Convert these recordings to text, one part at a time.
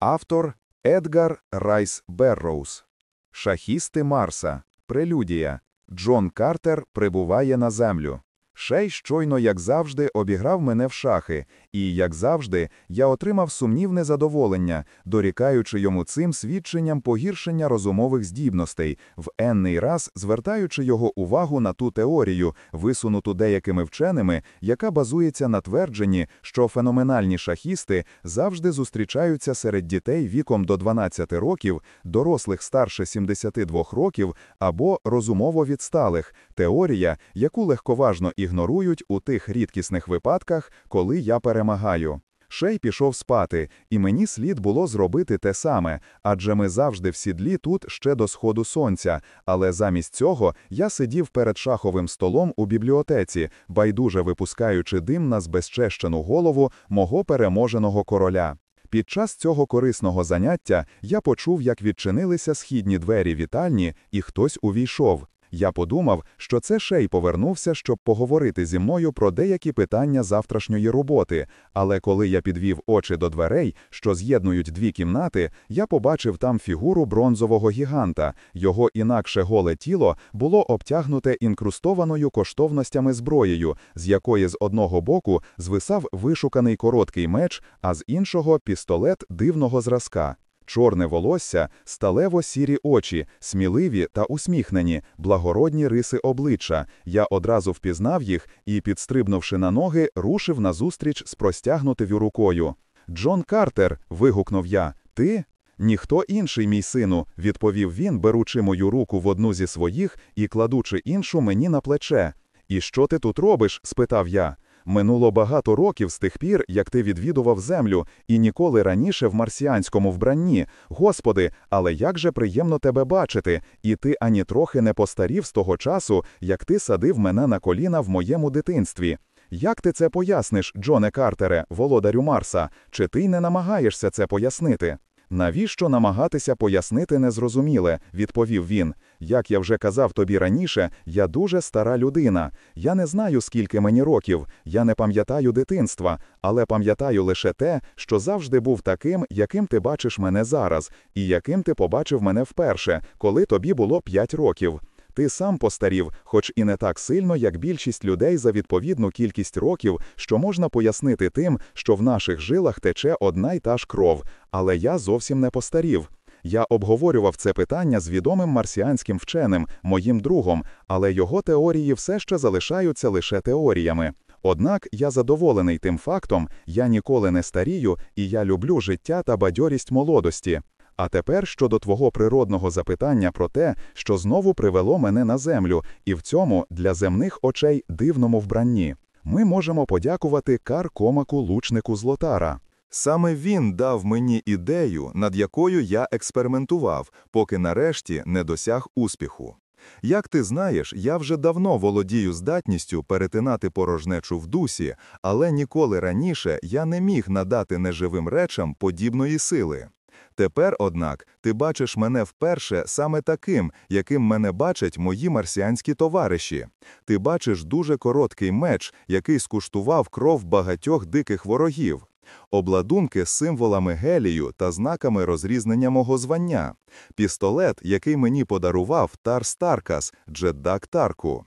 Автор Едгар Райс Берроуз. Шахісти Марса. Прелюдія. Джон Картер прибуває на землю. Шей щойно, як завжди, обіграв мене в шахи, і, як завжди, я отримав сумнівне задоволення, дорікаючи йому цим свідченням погіршення розумових здібностей, в енний раз звертаючи його увагу на ту теорію, висунуту деякими вченими, яка базується на твердженні, що феноменальні шахісти завжди зустрічаються серед дітей віком до 12 років, дорослих старше 72 років або розумово відсталих, теорія, яку легковажно ігнорують у тих рідкісних випадках, коли я перемагаю. Шей пішов спати, і мені слід було зробити те саме, адже ми завжди в сідлі тут ще до сходу сонця. Але замість цього я сидів перед шаховим столом у бібліотеці, байдуже випускаючи дим на збезчещену голову мого переможеного короля. Під час цього корисного заняття я почув, як відчинилися східні двері вітальні, і хтось увійшов. Я подумав, що це шей повернувся, щоб поговорити зі мною про деякі питання завтрашньої роботи. Але коли я підвів очі до дверей, що з'єднують дві кімнати, я побачив там фігуру бронзового гіганта. Його інакше голе тіло було обтягнуте інкрустованою коштовностями зброєю, з якої з одного боку звисав вишуканий короткий меч, а з іншого пістолет дивного зразка. Чорне волосся, сталево сірі очі, сміливі та усміхнені, благородні риси обличчя. Я одразу впізнав їх і, підстрибнувши на ноги, рушив назустріч з простягнутою рукою. Джон Картер. вигукнув я. Ти? Ніхто інший, мій сину, відповів він, беручи мою руку в одну зі своїх і кладучи іншу мені на плече. І що ти тут робиш? спитав я. Минуло багато років з тих пір, як ти відвідував землю, і ніколи раніше в марсіанському вбранні. Господи, але як же приємно тебе бачити, і ти ані трохи не постарів з того часу, як ти садив мене на коліна в моєму дитинстві. Як ти це поясниш, Джоне Картере, володарю Марса? Чи ти не намагаєшся це пояснити? Навіщо намагатися пояснити незрозуміле, відповів він. Як я вже казав тобі раніше, я дуже стара людина. Я не знаю, скільки мені років, я не пам'ятаю дитинства, але пам'ятаю лише те, що завжди був таким, яким ти бачиш мене зараз, і яким ти побачив мене вперше, коли тобі було п'ять років. Ти сам постарів, хоч і не так сильно, як більшість людей за відповідну кількість років, що можна пояснити тим, що в наших жилах тече одна й та ж кров, але я зовсім не постарів. Я обговорював це питання з відомим марсіанським вченим, моїм другом, але його теорії все ще залишаються лише теоріями. Однак я задоволений тим фактом, я ніколи не старію, і я люблю життя та бадьорість молодості. А тепер щодо твого природного запитання про те, що знову привело мене на землю, і в цьому для земних очей дивному вбранні, ми можемо подякувати Кар Комаку лучнику Злотара. Саме він дав мені ідею, над якою я експериментував, поки нарешті не досяг успіху. Як ти знаєш, я вже давно володію здатністю перетинати порожнечу в дусі, але ніколи раніше я не міг надати неживим речам подібної сили. Тепер, однак, ти бачиш мене вперше саме таким, яким мене бачать мої марсіанські товариші. Ти бачиш дуже короткий меч, який скуштував кров багатьох диких ворогів, обладунки з символами гелію та знаками розрізнення мого звання, пістолет, який мені подарував Тар Старкас, Джеддак Тарку.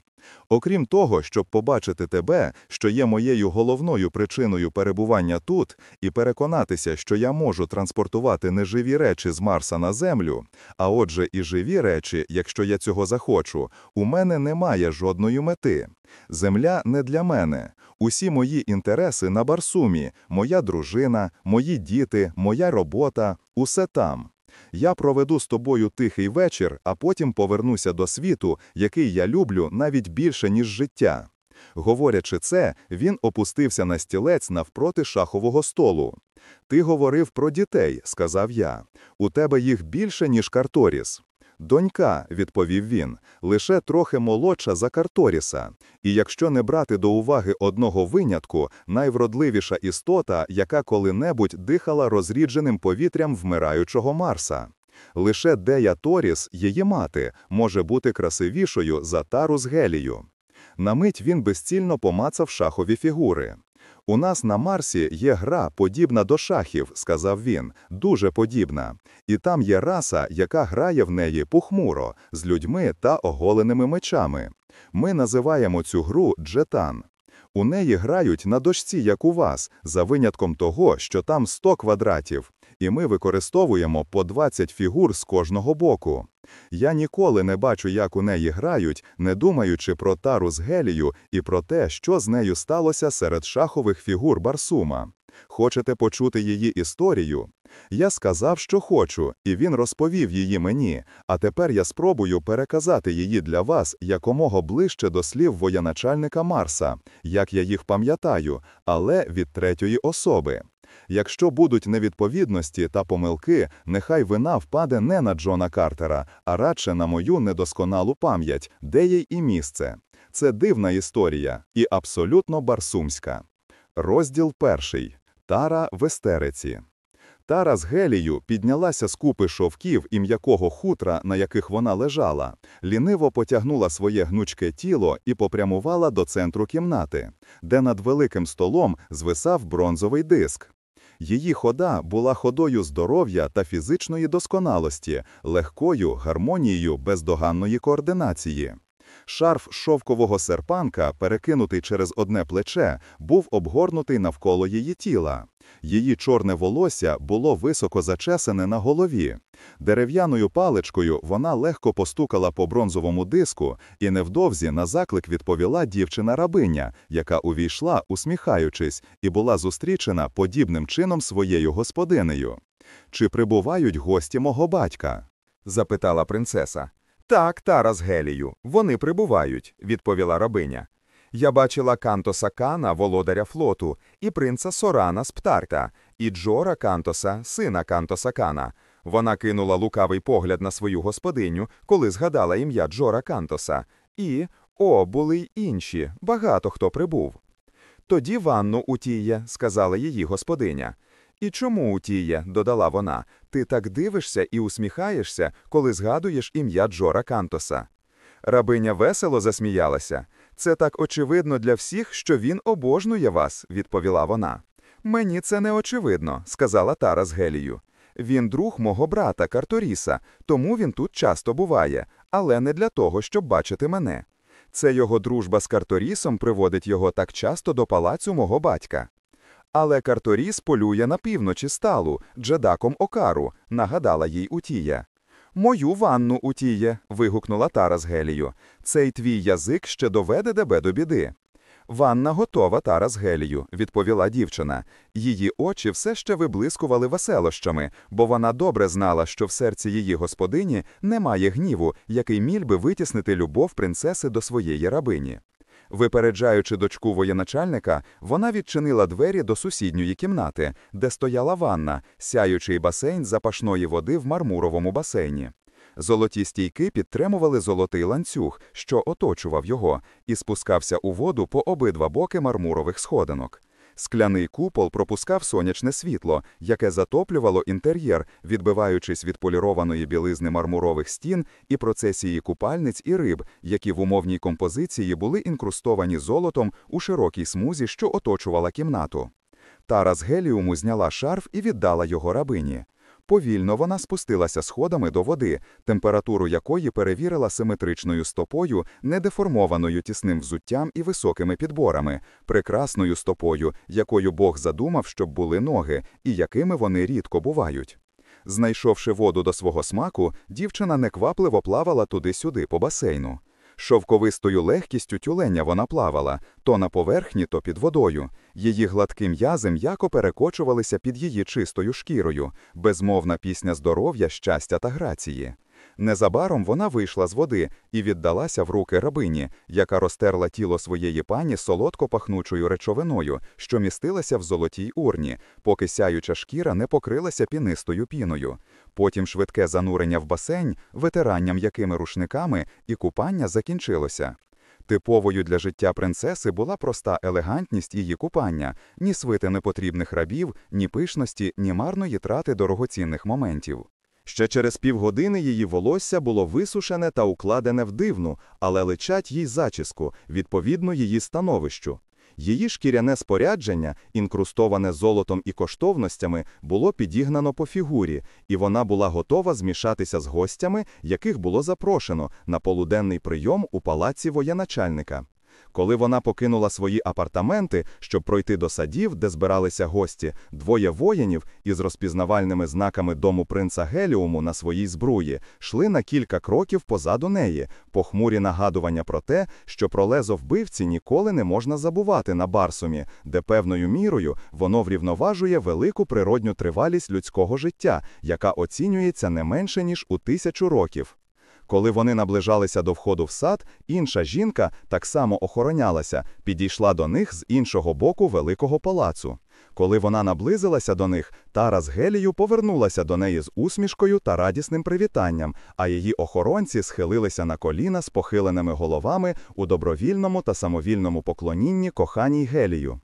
Окрім того, щоб побачити тебе, що є моєю головною причиною перебування тут, і переконатися, що я можу транспортувати неживі речі з Марса на Землю, а отже, і живі речі, якщо я цього захочу, у мене немає жодної мети. Земля не для мене. Усі мої інтереси на Барсумі, моя дружина, мої діти, моя робота усе там. Я проведу з тобою тихий вечір, а потім повернуся до світу, який я люблю навіть більше, ніж життя. Говорячи це, він опустився на стілець навпроти шахового столу. Ти говорив про дітей, сказав я. У тебе їх більше, ніж Карторіс. Донька, відповів він, лише трохи молодша за Карторіса, і якщо не брати до уваги одного винятку, найвродливіша істота, яка коли-небудь дихала розрідженим повітрям вмираючого Марса. Лише Дея Торіс, її мати, може бути красивішою за тару з Гелію. На мить він безцільно помацав шахові фігури. У нас на Марсі є гра, подібна до шахів, сказав він, дуже подібна. І там є раса, яка грає в неї похмуро, з людьми та оголеними мечами. Ми називаємо цю гру джетан. У неї грають на дошці, як у вас, за винятком того, що там 100 квадратів, і ми використовуємо по 20 фігур з кожного боку. Я ніколи не бачу, як у неї грають, не думаючи про тару з гелію і про те, що з нею сталося серед шахових фігур Барсума. Хочете почути її історію? Я сказав, що хочу, і він розповів її мені, а тепер я спробую переказати її для вас якомога ближче до слів воєначальника Марса, як я їх пам'ятаю, але від третьої особи. Якщо будуть невідповідності та помилки, нехай вина впаде не на Джона Картера, а радше на мою недосконалу пам'ять, де їй і місце. Це дивна історія і абсолютно барсумська. Розділ перший. Тара в естериці. Тара з Гелію піднялася з купи шовків і м'якого хутра, на яких вона лежала, ліниво потягнула своє гнучке тіло і попрямувала до центру кімнати, де над великим столом звисав бронзовий диск. Її хода була ходою здоров'я та фізичної досконалості, легкою гармонією бездоганної координації. Шарф шовкового серпанка, перекинутий через одне плече, був обгорнутий навколо її тіла. Її чорне волосся було високо зачесане на голові. Дерев'яною паличкою вона легко постукала по бронзовому диску, і невдовзі на заклик відповіла дівчина-рабиня, яка увійшла, усміхаючись, і була зустрічена подібним чином своєю господинею. Чи прибувають гості мого батька? запитала принцеса. Так, Тара з Гелію, вони прибувають, відповіла рабиня. Я бачила Кантоса Кана, володаря флоту, і принца Сорана з Птарта, і Джора Кантоса, сина Кантоса Кана. Вона кинула лукавий погляд на свою господиню, коли згадала ім'я Джора Кантоса. І, о, були й інші, багато хто прибув. Тоді ванну утіє, сказала її господиня. І чому утіє, додала вона, ти так дивишся і усміхаєшся, коли згадуєш ім'я Джора Кантоса. Рабиня весело засміялася. Це так очевидно для всіх, що він обожнує вас, відповіла вона. Мені це не очевидно, сказала Тара з Гелію. Він друг мого брата Карторіса, тому він тут часто буває, але не для того, щоб бачити мене. Це його дружба з Карторісом приводить його так часто до палацю мого батька. Але Карторіс полює на півночі сталу, джедаком Окару, нагадала їй Утія. Мою ванну, Утіє, вигукнула Тара з Гелію. Цей твій язик ще доведе тебе до біди. Ванна готова, Тара з Гелію, відповіла дівчина. Її очі все ще виблискували веселощами, бо вона добре знала, що в серці її господині немає гніву, який міг би витіснити любов принцеси до своєї рабині. Випереджаючи дочку воєначальника, вона відчинила двері до сусідньої кімнати, де стояла ванна, сяючий басейн запашної води в мармуровому басейні. Золоті стійки підтримували золотий ланцюг, що оточував його, і спускався у воду по обидва боки мармурових сходинок. Скляний купол пропускав сонячне світло, яке затоплювало інтер'єр, відбиваючись від полірованої білизни мармурових стін і процесії купальниць і риб, які в умовній композиції були інкрустовані золотом у широкій смузі, що оточувала кімнату. Тара з геліуму зняла шарф і віддала його рабині. Повільно вона спустилася сходами до води, температуру якої перевірила симетричною стопою, недеформованою тісним взуттям і високими підборами, прекрасною стопою, якою Бог задумав, щоб були ноги, і якими вони рідко бувають. Знайшовши воду до свого смаку, дівчина неквапливо плавала туди-сюди по басейну. Шовковистою легкістю тюленя вона плавала, то на поверхні, то під водою. Її гладкі м'язи м'яко перекочувалися під її чистою шкірою, безмовна пісня здоров'я, щастя та грації. Незабаром вона вийшла з води і віддалася в руки рабині, яка розтерла тіло своєї пані солодко пахнучою речовиною, що містилася в золотій урні, поки сяюча шкіра не покрилася пінистою піною. Потім швидке занурення в басейн, витиранням якими рушниками, і купання закінчилося. Типовою для життя принцеси була проста елегантність її купання, ні свити непотрібних рабів, ні пишності, ні марної трати дорогоцінних моментів. Ще через півгодини її волосся було висушене та укладене в дивну, але личать їй зачіску, відповідно її становищу. Її шкіряне спорядження, інкрустоване золотом і коштовностями, було підігнано по фігурі, і вона була готова змішатися з гостями, яких було запрошено на полуденний прийом у палаці воєначальника. Коли вона покинула свої апартаменти, щоб пройти до садів, де збиралися гості, двоє воїнів із розпізнавальними знаками дому принца Геліуму на своїй збруї йшли на кілька кроків позаду неї, похмурі нагадування про те, що про лезо вбивці ніколи не можна забувати на Барсумі, де певною мірою воно врівноважує велику природню тривалість людського життя, яка оцінюється не менше ніж у тисячу років. Коли вони наближалися до входу в сад, інша жінка так само охоронялася, підійшла до них з іншого боку великого палацу. Коли вона наблизилася до них, Тара з Гелію повернулася до неї з усмішкою та радісним привітанням, а її охоронці схилилися на коліна з похиленими головами у добровільному та самовільному поклонінні коханій Гелію.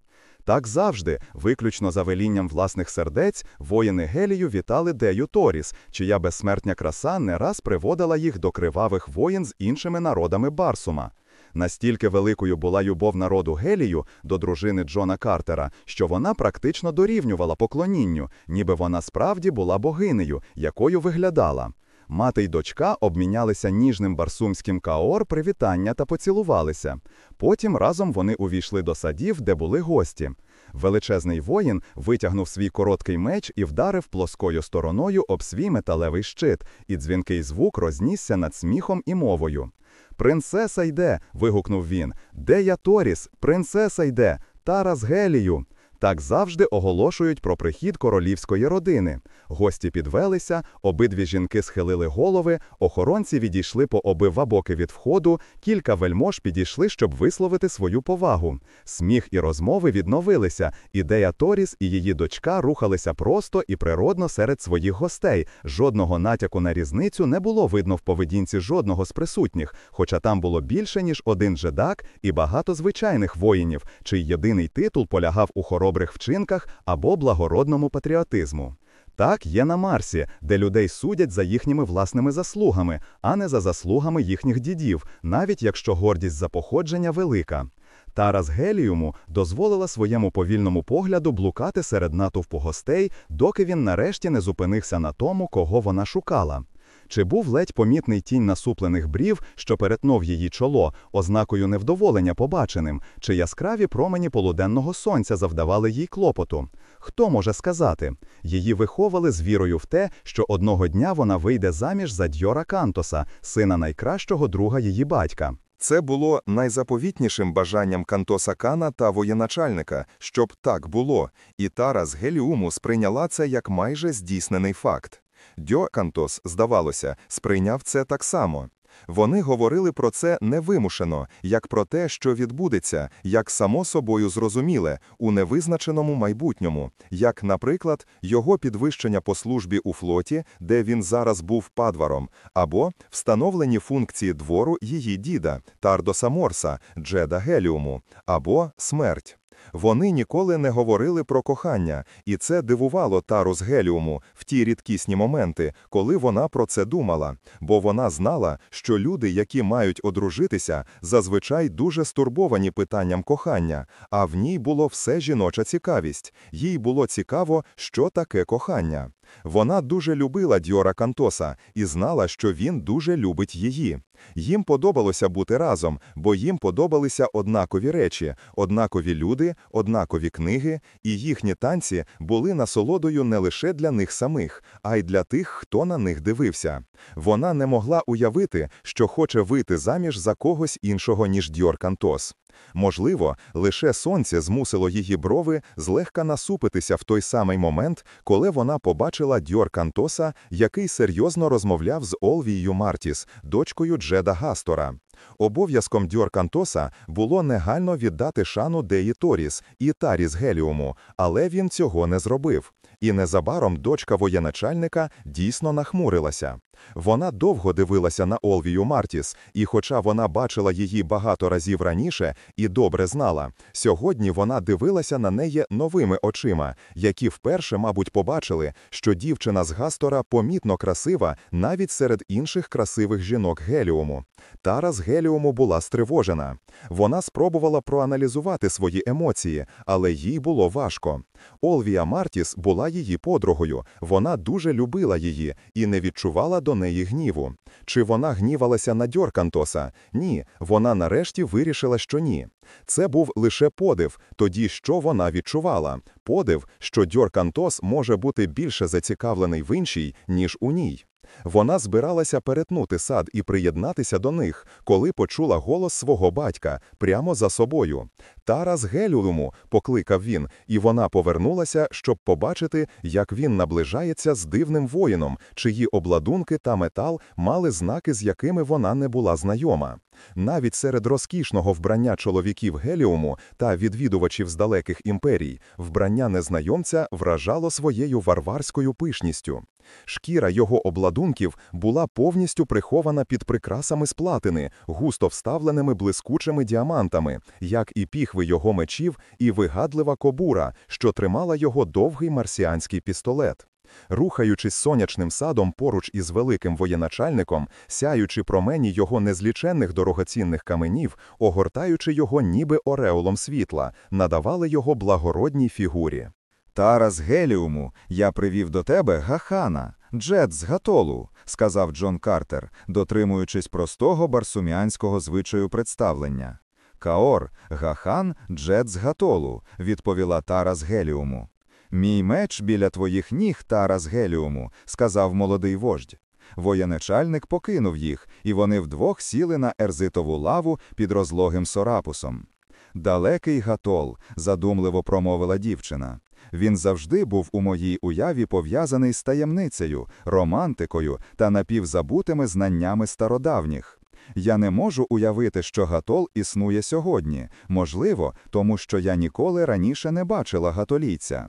Так завжди, виключно за велінням власних сердець, воїни Гелію вітали Дею Торіс, чия безсмертня краса не раз приводила їх до кривавих воїн з іншими народами Барсума. Настільки великою була любов народу Гелію до дружини Джона Картера, що вона практично дорівнювала поклонінню, ніби вона справді була богинею, якою виглядала. Мати й дочка обмінялися ніжним барсумським каор привітання та поцілувалися. Потім разом вони увійшли до садів, де були гості. Величезний воїн витягнув свій короткий меч і вдарив плоскою стороною об свій металевий щит, і дзвінкий звук рознісся над сміхом і мовою. Принцеса йде. вигукнув він. Де я Торіс? Принцеса йде, Тара з Гелію. Так завжди оголошують про прихід королівської родини. Гості підвелися, обидві жінки схилили голови, охоронці відійшли по обидва боки від входу, кілька вельмож підійшли, щоб висловити свою повагу. Сміх і розмови відновилися. Ідея Торіс і її дочка рухалися просто і природно серед своїх гостей. Жодного натяку на різницю не було видно в поведінці жодного з присутніх, хоча там було більше ніж один жедак і багато звичайних воїнів, чий єдиний титул полягав у хоробрості добрих вчинках або благородному патріотизму. Так є на Марсі, де людей судять за їхніми власними заслугами, а не за заслугами їхніх дідів, навіть якщо гордість за походження велика. Тарас Геліуму дозволила своєму повільному погляду блукати серед натовпу гостей, доки він нарешті не зупинився на тому, кого вона шукала. Чи був ледь помітний тінь насуплених брів, що перетнув її чоло, ознакою невдоволення побаченим, чи яскраві промені полуденного сонця завдавали їй клопоту? Хто може сказати? Її виховали з вірою в те, що одного дня вона вийде заміж за Дьора Кантоса, сина найкращого друга її батька. Це було найзаповітнішим бажанням Кантоса Кана та воєначальника, щоб так було, і Тара з Геліуму сприйняла це як майже здійснений факт. Дьо Кантос, здавалося, сприйняв це так само. Вони говорили про це невимушено, як про те, що відбудеться, як само собою зрозуміле, у невизначеному майбутньому, як, наприклад, його підвищення по службі у флоті, де він зараз був падваром, або встановлені функції двору її діда, Тардоса Морса, Джеда Геліуму, або смерть. Вони ніколи не говорили про кохання, і це дивувало Тару з Геліуму в ті рідкісні моменти, коли вона про це думала, бо вона знала, що люди, які мають одружитися, зазвичай дуже стурбовані питанням кохання, а в ній було все жіноча цікавість. Їй було цікаво, що таке кохання. Вона дуже любила Дьора Кантоса і знала, що він дуже любить її. Їм подобалося бути разом, бо їм подобалися однакові речі, однакові люди, однакові книги, і їхні танці були насолодою не лише для них самих, а й для тих, хто на них дивився. Вона не могла уявити, що хоче вийти заміж за когось іншого, ніж Дьор Кантос. Можливо, лише сонце змусило її брови злегка насупитися в той самий момент, коли вона побачила Дьор Кантоса, який серйозно розмовляв з Олвією Мартіс, дочкою Джеда Гастора. Обов'язком Дьор Кантоса було негально віддати шану Деї Торіс і Таріс Геліуму, але він цього не зробив. І незабаром дочка воєначальника дійсно нахмурилася. Вона довго дивилася на Олвію Мартіс, і хоча вона бачила її багато разів раніше і добре знала, сьогодні вона дивилася на неї новими очима, які вперше, мабуть, побачили, що дівчина з Гастора помітно красива навіть серед інших красивих жінок Геліуму. Тара з Геліуму була стривожена. Вона спробувала проаналізувати свої емоції, але їй було важко. Олвія Мартіс була її подругою, вона дуже любила її і не відчувала до неї гніву. Чи вона гнівалася на Дьоркантоса? Ні, вона нарешті вирішила, що ні. Це був лише подив, тоді що вона відчувала? Подив, що Дьоркантос може бути більше зацікавлений в іншій, ніж у ній. Вона збиралася перетнути сад і приєднатися до них, коли почула голос свого батька прямо за собою. Тарас Гелюлуму, покликав він, і вона повернулася, щоб побачити, як він наближається з дивним воїном, чиї обладунки та метал мали знаки, з якими вона не була знайома. Навіть серед розкішного вбрання чоловіків Геліуму та відвідувачів з далеких імперій, вбрання незнайомця вражало своєю варварською пишністю. Шкіра його обладунків була повністю прихована під прикрасами з платини, густо вставленими блискучими діамантами, як і піхви його мечів, і вигадлива кобура, що тримала його довгий марсіанський пістолет. Рухаючись сонячним садом поруч із великим воєначальником, сяючи промені його незліченних дорогоцінних каменів, огортаючи його ніби ореолом світла, надавали його благородній фігурі. Тарас Геліуму, я привів до тебе Гахана, Джет з Гатолу, сказав Джон Картер, дотримуючись простого барсуміанського звичаю представлення. Каор, Гахан, Джет з Гатолу, відповіла Тарас Геліуму. Мій меч біля твоїх ніг, Тарас Геліуму, сказав молодий вождь. Воєначальник покинув їх, і вони вдвох сіли на ерзитову лаву під розлогим сорапусом. Далекий Гатол, задумливо промовила дівчина. Він завжди був у моїй уяві пов'язаний з таємницею, романтикою та напівзабутими знаннями стародавніх. Я не можу уявити, що Гатол існує сьогодні, можливо, тому що я ніколи раніше не бачила гатолійця.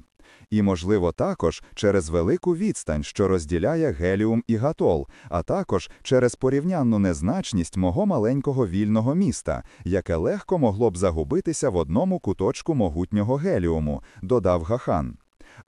І, можливо, також через велику відстань, що розділяє Геліум і Гатол, а також через порівнянну незначність мого маленького вільного міста, яке легко могло б загубитися в одному куточку могутнього Геліуму, додав Гахан.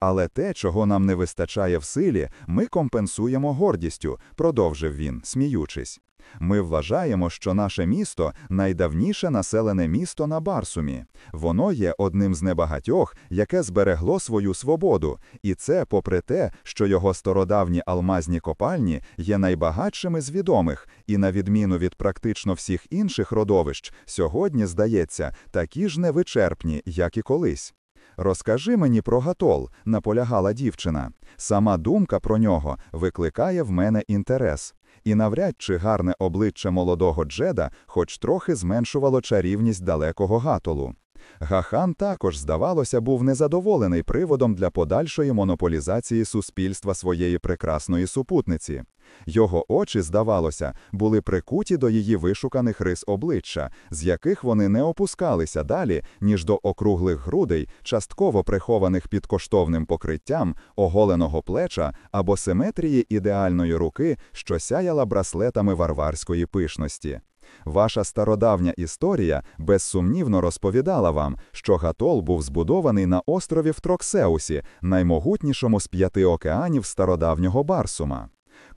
Але те, чого нам не вистачає в силі, ми компенсуємо гордістю, продовжив він, сміючись. Ми вважаємо, що наше місто найдавніше населене місто на Барсумі. Воно є одним з небагатьох, яке зберегло свою свободу, і це попри те, що його стародавні алмазні копальні є найбагатшими з відомих, і, на відміну від практично всіх інших родовищ, сьогодні, здається, такі ж невичерпні, як і колись. Розкажи мені про Гатол, наполягала дівчина. Сама думка про нього викликає в мене інтерес. І навряд чи гарне обличчя молодого Джеда хоч трохи зменшувало чарівність далекого гатолу. Гахан також, здавалося, був незадоволений приводом для подальшої монополізації суспільства своєї прекрасної супутниці. Його очі, здавалося, були прикуті до її вишуканих рис обличчя, з яких вони не опускалися далі, ніж до округлих грудей, частково прихованих під коштовним покриттям, оголеного плеча або симетрії ідеальної руки, що сяяла браслетами варварської пишності. Ваша стародавня історія безсумнівно розповідала вам, що Гатол був збудований на острові в Троксеусі, наймогутнішому з п'яти океанів стародавнього Барсума.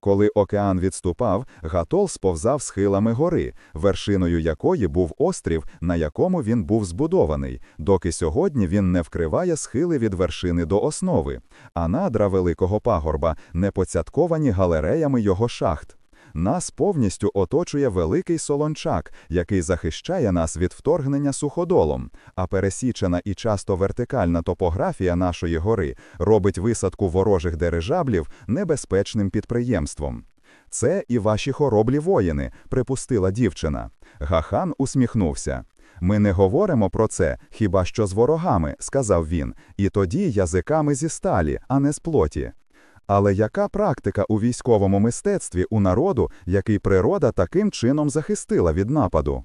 Коли океан відступав, Гатол сповзав схилами гори, вершиною якої був острів, на якому він був збудований, доки сьогодні він не вкриває схили від вершини до основи, а надра великого пагорба не поцятковані галереями його шахт. Нас повністю оточує великий солончак, який захищає нас від вторгнення суходолом, а пересічена і часто вертикальна топографія нашої гори робить висадку ворожих дирижаблів небезпечним підприємством. Це і ваші хороблі воїни, припустила дівчина. Гахан усміхнувся. Ми не говоримо про це хіба що з ворогами, сказав він, і тоді язиками зі сталі, а не з плоті. Але яка практика у військовому мистецтві у народу, який природа таким чином захистила від нападу?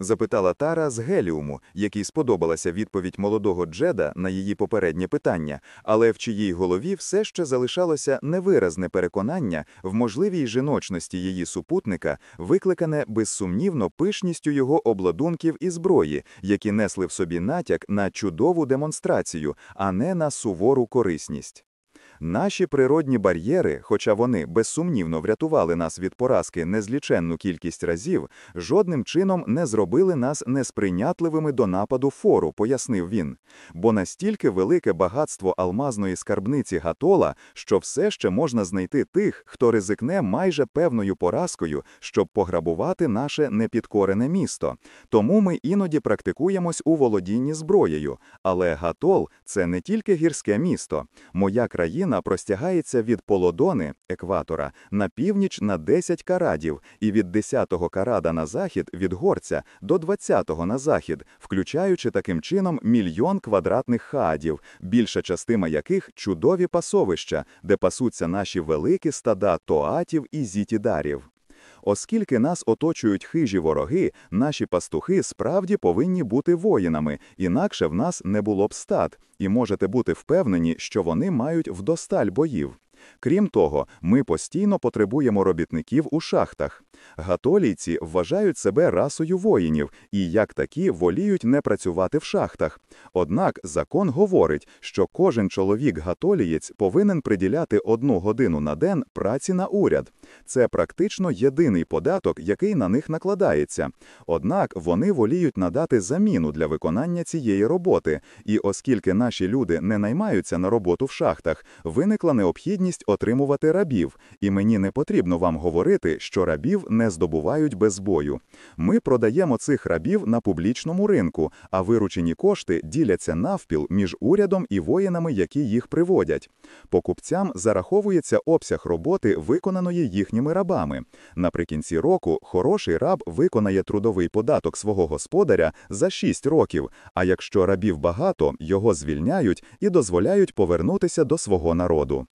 запитала Тара з Геліуму, якій сподобалася відповідь молодого Джеда на її попереднє питання, але в чиїй голові все ще залишалося невиразне переконання в можливій жіночності її супутника, викликане безсумнівно пишністю його обладунків і зброї, які несли в собі натяк на чудову демонстрацію, а не на сувору корисність. Наші природні бар'єри, хоча вони безсумнівно врятували нас від поразки незліченну кількість разів, жодним чином не зробили нас несприйнятливими до нападу фору, пояснив він. Бо настільки велике багатство алмазної скарбниці Гатола, що все ще можна знайти тих, хто ризикне майже певною поразкою, щоб пограбувати наше непідкорене місто. Тому ми іноді практикуємось у володінні зброєю. Але Гатол це не тільки гірське місто. Моя країна простягається від Полодони, екватора, на північ на 10 карадів, і від 10-го карада на захід від горця до 20-го на захід, включаючи таким чином мільйон квадратних хаадів, більша частина яких чудові пасовища, де пасуться наші великі стада тоатів і зітідарів. Оскільки нас оточують хижі вороги, наші пастухи справді повинні бути воїнами, інакше в нас не було б стад, і можете бути впевнені, що вони мають вдосталь боїв. Крім того, ми постійно потребуємо робітників у шахтах. Гатолійці вважають себе расою воїнів і, як такі, воліють не працювати в шахтах. Однак закон говорить, що кожен чоловік-гатолієць повинен приділяти одну годину на день праці на уряд. Це практично єдиний податок, який на них накладається. Однак вони воліють надати заміну для виконання цієї роботи, і оскільки наші люди не наймаються на роботу в шахтах, виникла необхідність отримувати рабів, і мені не потрібно вам говорити, що рабів не здобувають без бою. Ми продаємо цих рабів на публічному ринку, а виручені кошти діляться навпіл між урядом і воїнами, які їх приводять. Покупцям зараховується обсяг роботи, виконаної їхніми рабами. Наприкінці року хороший раб виконає трудовий податок свого господаря за 6 років, а якщо рабів багато, його звільняють і дозволяють повернутися до свого народу.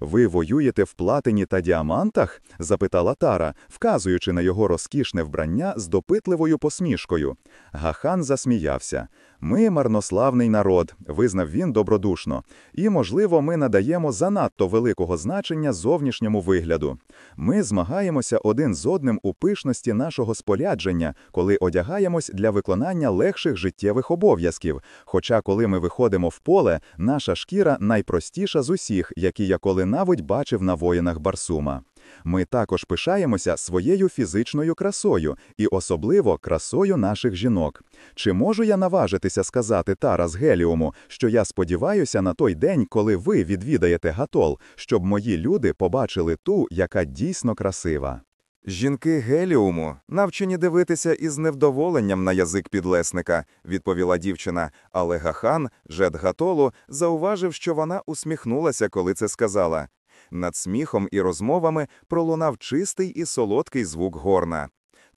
Ви воюєте в платині та діамантах? запитала Тара, вказуючи на його розкішне вбрання з допитливою посмішкою. Гахан засміявся. Ми марнославний народ, визнав він добродушно, і, можливо, ми надаємо занадто великого значення зовнішньому вигляду. Ми змагаємося один з одним у пишності нашого спорядження, коли одягаємось для виконання легших життєвих обов'язків. Хоча, коли ми виходимо в поле, наша шкіра найпростіша з усіх, які я коли-навіть бачив на воїнах Барсума. Ми також пишаємося своєю фізичною красою і особливо красою наших жінок. Чи можу я наважитися сказати Тарас Геліуму, що я сподіваюся на той день, коли ви відвідаєте Гатол, щоб мої люди побачили ту, яка дійсно красива? Жінки Геліуму навчені дивитися із невдоволенням на язик підлесника, відповіла дівчина, але Гахан, жет Гатолу, зауважив, що вона усміхнулася, коли це сказала. Над сміхом і розмовами пролунав чистий і солодкий звук горна.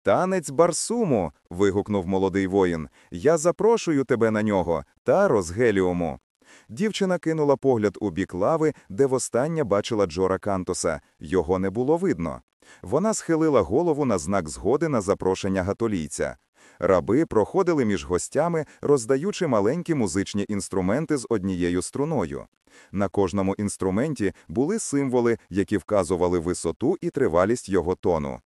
Танець Барсуму. вигукнув молодий воїн. Я запрошую тебе на нього, Таро з Геліуму. Дівчина кинула погляд у бік лави, де востаннє бачила Джора Кантоса. Його не було видно. Вона схилила голову на знак згоди на запрошення гатолійця. Раби проходили між гостями, роздаючи маленькі музичні інструменти з однією струною. На кожному інструменті були символи, які вказували висоту і тривалість його тону.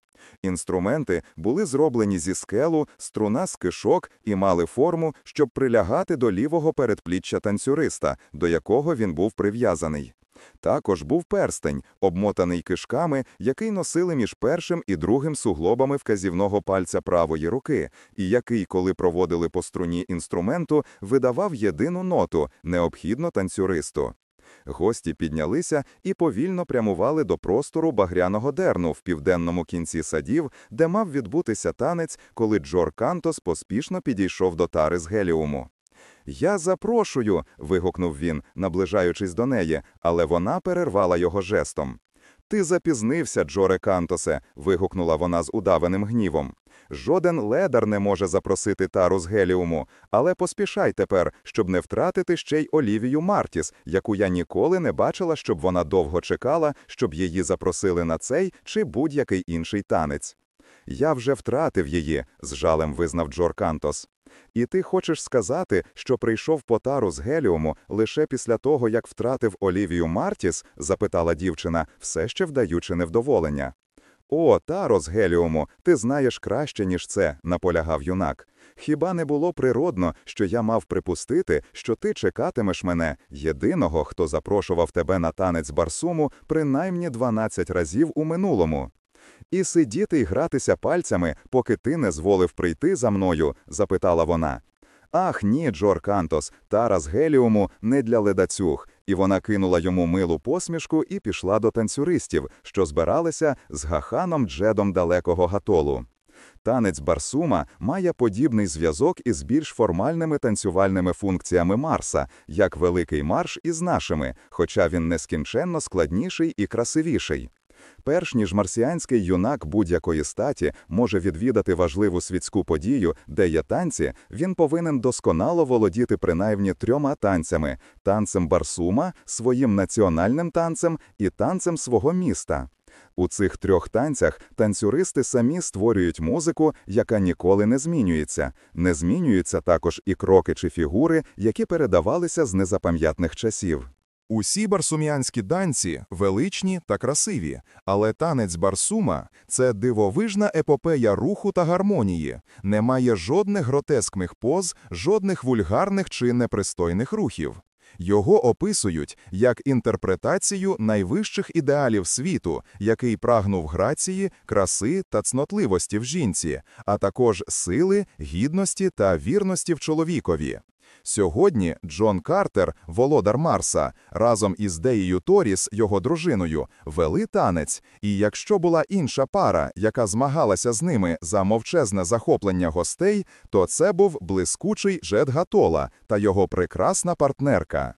Інструменти були зроблені зі скелу, струна з кишок і мали форму, щоб прилягати до лівого передпліччя танцюриста, до якого він був прив'язаний. Також був перстень, обмотаний кишками, який носили між першим і другим суглобами вказівного пальця правої руки, і який, коли проводили по струні інструменту, видавав єдину ноту, необхідно танцюристу. Гості піднялися і повільно прямували до простору багряного дерну в південному кінці садів, де мав відбутися танець, коли Джор Кантос поспішно підійшов до тари з геліуму. Я запрошую. вигукнув він, наближаючись до неї, але вона перервала його жестом. Ти запізнився, Джоре Кантосе. вигукнула вона з удаваним гнівом. Жоден ледар не може запросити тару з геліуму, але поспішай тепер, щоб не втратити ще й Олівію Мартіс, яку я ніколи не бачила, щоб вона довго чекала, щоб її запросили на цей чи будь-який інший танець. Я вже втратив її, з жалем визнав Джор Кантос. І ти хочеш сказати, що прийшов по тару з Геліуму лише після того, як втратив Олівію Мартіс? запитала дівчина, все ще вдаючи невдоволення. О, таро з Геліуму, ти знаєш краще, ніж це, наполягав юнак. Хіба не було природно, що я мав припустити, що ти чекатимеш мене, єдиного, хто запрошував тебе на танець Барсуму, принаймні 12 разів у минулому? І сидіти й гратися пальцями, поки ти не зволив прийти за мною? запитала вона. Ах, ні, Джор Кантос, тара з Геліуму не для ледацюг. І вона кинула йому милу посмішку і пішла до танцюристів, що збиралися з гаханом Джедом далекого гатолу. Танець Барсума має подібний зв'язок із більш формальними танцювальними функціями Марса, як великий марш із нашими, хоча він нескінченно складніший і красивіший. Перш ніж марсіанський юнак будь-якої статі може відвідати важливу світську подію, де є танці, він повинен досконало володіти принаймні трьома танцями: танцем Барсума, своїм національним танцем і танцем свого міста. У цих трьох танцях танцюристи самі створюють музику, яка ніколи не змінюється. Не змінюються також і кроки чи фігури, які передавалися з незапам'ятних часів. Усі барсуміанські данці величні та красиві, але танець барсума це дивовижна епопея руху та гармонії, немає жодних гротескних поз, жодних вульгарних чи непристойних рухів. Його описують як інтерпретацію найвищих ідеалів світу, який прагнув грації, краси та цнотливості в жінці, а також сили, гідності та вірності в чоловікові. Сьогодні Джон Картер, володар Марса, разом із Деєю Торіс, його дружиною, вели танець, і якщо була інша пара, яка змагалася з ними за мовчезне захоплення гостей, то це був блискучий Жет Гатола та його прекрасна партнерка.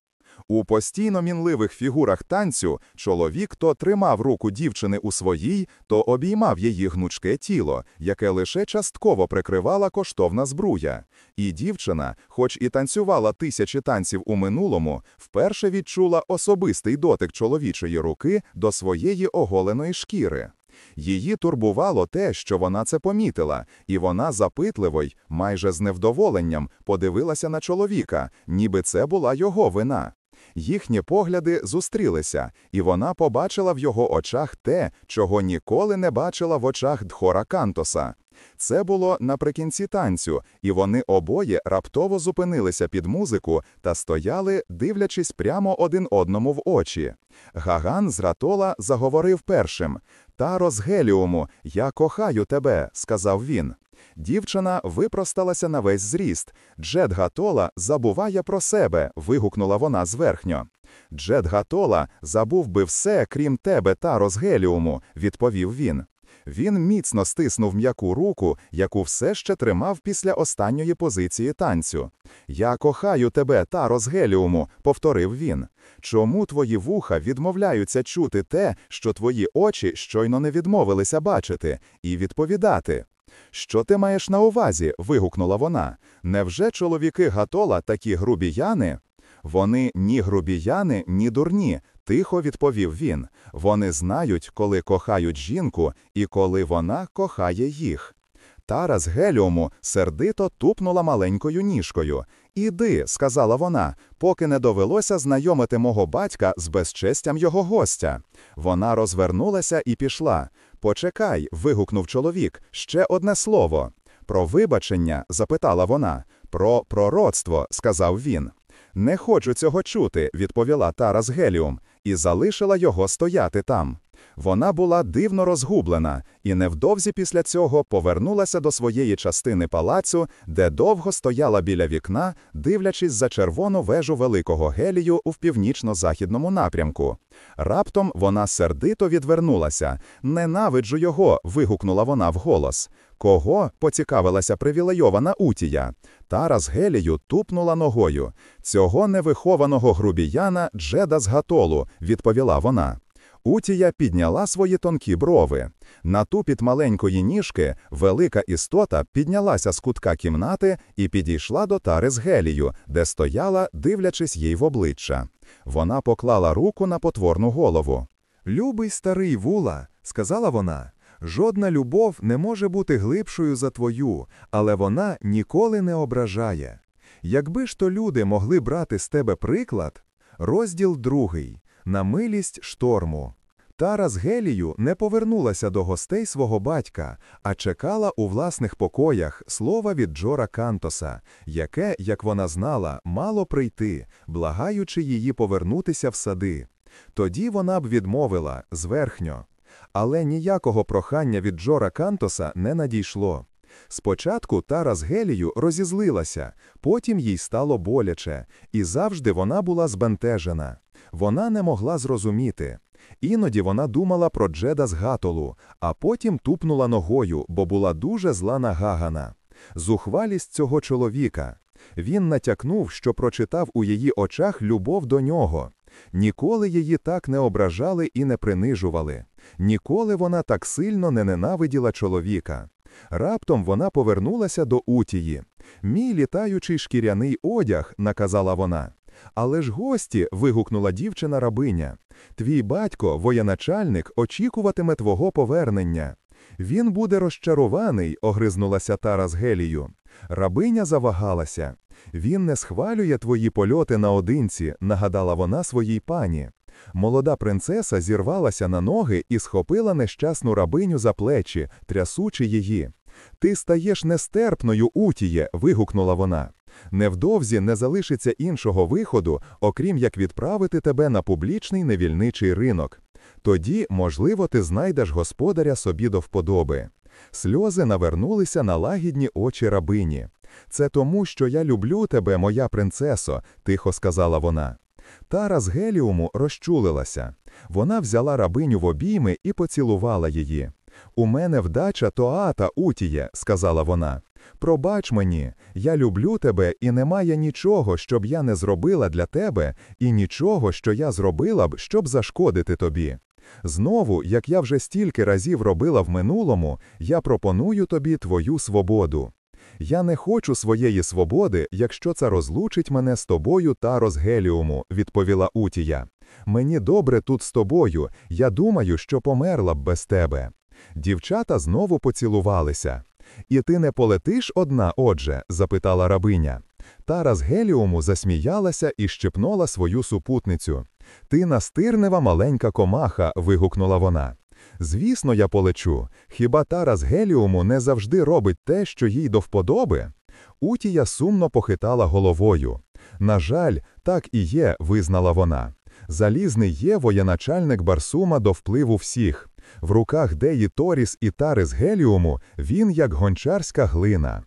У постійно мінливих фігурах танцю чоловік то тримав руку дівчини у своїй, то обіймав її гнучке тіло, яке лише частково прикривала коштовна збруя. І дівчина, хоч і танцювала тисячі танців у минулому, вперше відчула особистий дотик чоловічої руки до своєї оголеної шкіри. Її турбувало те, що вона це помітила, і вона запитливо й, майже з невдоволенням, подивилася на чоловіка, ніби це була його вина. Їхні погляди зустрілися, і вона побачила в його очах те, чого ніколи не бачила в очах Дхора Кантоса. Це було наприкінці танцю, і вони обоє раптово зупинилися під музику та стояли, дивлячись прямо один одному в очі. Гаган з Ратола заговорив першим Таро з Геліуму, я кохаю тебе, сказав він. Дівчина випросталася на весь зріст. Джет Гатола забуває про себе. вигукнула вона зверхньо. Джет Гатола забув би все, крім тебе, Таро з Геліуму, відповів він. Він міцно стиснув м'яку руку, яку все ще тримав після останньої позиції танцю. Я кохаю тебе, Таро з Геліуму, повторив він. Чому твої вуха відмовляються чути те, що твої очі щойно не відмовилися бачити, і відповідати? Що ти маєш на увазі? вигукнула вона. Невже чоловіки Гатола такі грубіяни? Вони ні грубіяни, ні дурні, тихо відповів він. Вони знають, коли кохають жінку і коли вона кохає їх. Тара з Геліуму сердито тупнула маленькою ніжкою. Іди, сказала вона, поки не довелося знайомити мого батька з безчестям його гостя. Вона розвернулася і пішла. Почекай, вигукнув чоловік, ще одне слово. Про вибачення? запитала вона. Про пророцтво, сказав він. Не хочу цього чути, відповіла Тарас Геліум, і залишила його стояти там. Вона була дивно розгублена і невдовзі після цього повернулася до своєї частини палацу, де довго стояла біля вікна, дивлячись за червону вежу великого гелію у північно-західному напрямку. Раптом вона сердито відвернулася. Ненавиджу його. вигукнула вона вголос. Кого? поцікавилася привілейована Утія. Тара з Гелію тупнула ногою. Цього невихованого грубіяна Джеда з Гатолу, відповіла вона. Утія підняла свої тонкі брови. На тупіт маленької ніжки велика істота піднялася з кутка кімнати і підійшла до тари з гелію, де стояла, дивлячись їй в обличчя. Вона поклала руку на потворну голову. Любий старий вула, сказала вона, Жодна любов не може бути глибшою за твою, але вона ніколи не ображає. Якби ж то люди могли брати з тебе приклад, розділ другий на милість шторму. Тара з Гелію не повернулася до гостей свого батька, а чекала у власних покоях слова від Джора Кантоса, яке, як вона знала, мало прийти, благаючи її повернутися в сади. Тоді вона б відмовила зверхньо. Але ніякого прохання від Джора Кантоса не надійшло. Спочатку Тара з Гелію розізлилася, потім їй стало боляче, і завжди вона була збентежена. Вона не могла зрозуміти. Іноді вона думала про Джеда з Гатолу, а потім тупнула ногою, бо була дуже зла на Гагана. Зухвалість цього чоловіка. Він натякнув, що прочитав у її очах любов до нього. Ніколи її так не ображали і не принижували. Ніколи вона так сильно не ненавиділа чоловіка. Раптом вона повернулася до Утії. Мій літаючий шкіряний одяг, наказала вона. Але ж гості, вигукнула дівчина рабиня. Твій батько, воєначальник, очікуватиме твого повернення. Він буде розчарований, огризнулася Тара з Гелію. Рабиня завагалася. Він не схвалює твої польоти наодинці, нагадала вона своїй пані. Молода принцеса зірвалася на ноги і схопила нещасну рабиню за плечі, трясучи її. Ти стаєш нестерпною, Утіє, вигукнула вона. Невдовзі не залишиться іншого виходу, окрім як відправити тебе на публічний невільничий ринок. Тоді, можливо, ти знайдеш господаря собі до вподоби. Сльози навернулися на лагідні очі рабині. Це тому, що я люблю тебе, моя принцесо, тихо сказала вона. Тара з Геліуму розчулилася. Вона взяла рабиню в обійми і поцілувала її. У мене вдача Тоата Утіє, сказала вона. Пробач мені, я люблю тебе, і немає нічого, щоб я не зробила для тебе, і нічого, що я зробила б, щоб зашкодити тобі. Знову, як я вже стільки разів робила в минулому, я пропоную тобі твою свободу. Я не хочу своєї свободи, якщо це розлучить мене з тобою та розгеліуму, відповіла Утія. Мені добре тут з тобою, я думаю, що померла б без тебе. Дівчата знову поцілувалися. І ти не полетиш одна, отже? запитала рабиня. Тара з Геліуму засміялася і щепнула свою супутницю. Ти настирнева маленька комаха. вигукнула вона. Звісно, я полечу. Хіба Тара з Геліуму не завжди робить те, що їй до вподоби? Утія сумно похитала головою. На жаль, так і є, визнала вона. Залізний є воєначальник Барсума до впливу всіх. В руках Деї Торіс і Тари з Геліуму він як гончарська глина.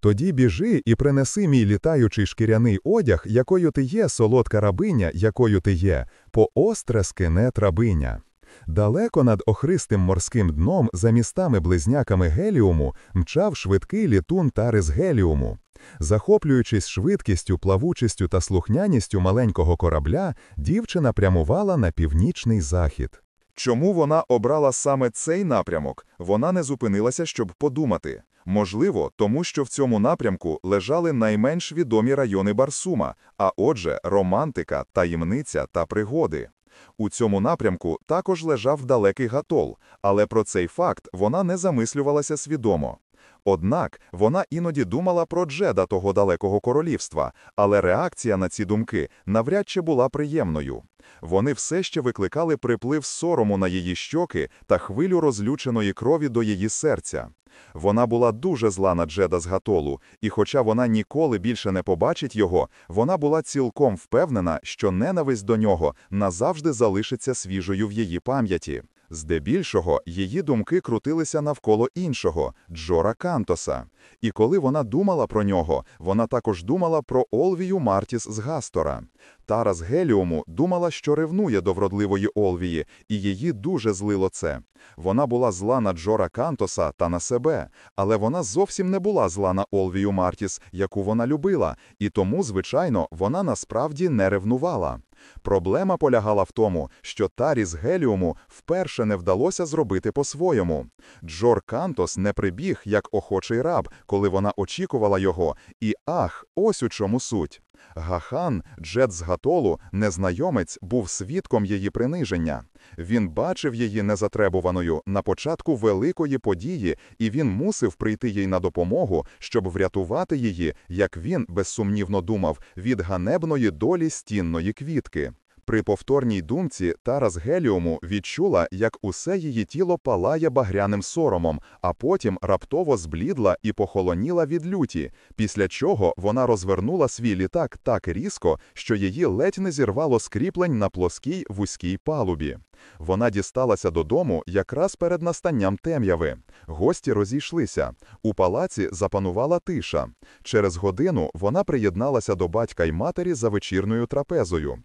Тоді біжи і принеси мій літаючий шкіряний одяг, якою ти є, солодка рабиня, якою ти є, по остре скине рабиня. Далеко над охристим морським дном, за містами-близняками Геліуму, мчав швидкий літун Тари з Геліуму. Захоплюючись швидкістю, плавучістю та слухняністю маленького корабля, дівчина прямувала на північний захід. Чому вона обрала саме цей напрямок? Вона не зупинилася, щоб подумати. Можливо, тому що в цьому напрямку лежали найменш відомі райони Барсума, а отже, романтика, таємниця та пригоди. У цьому напрямку також лежав далекий гатол, але про цей факт вона не замислювалася свідомо. Однак вона іноді думала про Джеда того далекого королівства, але реакція на ці думки навряд чи була приємною. Вони все ще викликали приплив сорому на її щоки та хвилю розлюченої крові до її серця. Вона була дуже зла на Джеда з Гатолу, і хоча вона ніколи більше не побачить його, вона була цілком впевнена, що ненависть до нього назавжди залишиться свіжою в її пам'яті. Здебільшого її думки крутилися навколо іншого Джора Кантоса. І коли вона думала про нього, вона також думала про Олвію Мартіс з Гастора. Тара з Геліуму думала, що ревнує до вродливої Олвії, і її дуже злило це. Вона була зла на Джора Кантоса та на себе, але вона зовсім не була зла на Олвію Мартіс, яку вона любила, і тому, звичайно, вона насправді не ревнувала. Проблема полягала в тому, що Тарі з Геліуму вперше не вдалося зробити по-своєму. Джор Кантос не прибіг як охочий раб, коли вона очікувала його, і ах, ось у чому суть. Гахан, Джет з Гатолу, незнайомець, був свідком її приниження. Він бачив її незатребуваною на початку великої події, і він мусив прийти їй на допомогу, щоб врятувати її, як він безсумнівно думав, від ганебної долі стінної квітки. При повторній думці Тара з Геліуму відчула, як усе її тіло палає багряним соромом, а потім раптово зблідла і похолоніла від люті, після чого вона розвернула свій літак так різко, що її ледь не зірвало скріплень на плоскій вузькій палубі. Вона дісталася додому якраз перед настанням темряви. Гості розійшлися. У палаці запанувала тиша. Через годину вона приєдналася до батька й матері за вечірною трапезою.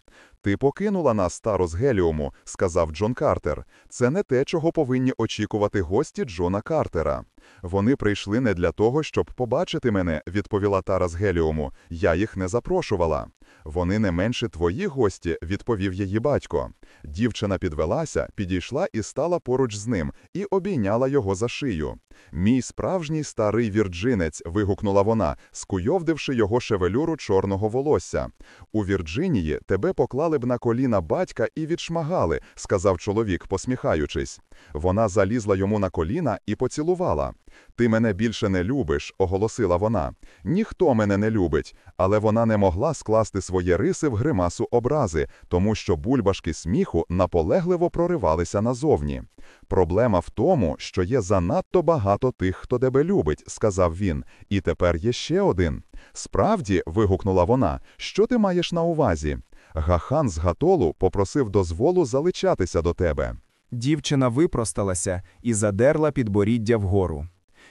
Ти покинула нас, стару з Геліуму, сказав Джон Картер. Це не те, чого повинні очікувати гості Джона Картера. Вони прийшли не для того, щоб побачити мене, відповіла Тара з Геліуму. Я їх не запрошувала. Вони не менше твої гості, відповів її батько. Дівчина підвелася, підійшла і стала поруч з ним, і обійняла його за шию. Мій справжній старий вірджинець, вигукнула вона, скуйовдивши його шевелюру чорного волосся. У Вірджинії тебе поклали б на коліна батька і відшмагали, сказав чоловік, посміхаючись. Вона залізла йому на коліна і поцілувала. Ти мене більше не любиш, оголосила вона. Ніхто мене не любить, але вона не могла скласти свої риси в гримасу образи, тому що бульбашки сміху наполегливо проривалися назовні. Проблема в тому, що є занадто багато тих, хто тебе любить, сказав він. І тепер є ще один. Справді, вигукнула вона, що ти маєш на увазі? Гахан з Гатолу попросив дозволу заличатися до тебе. Дівчина випросталася і задерла підборіддя вгору.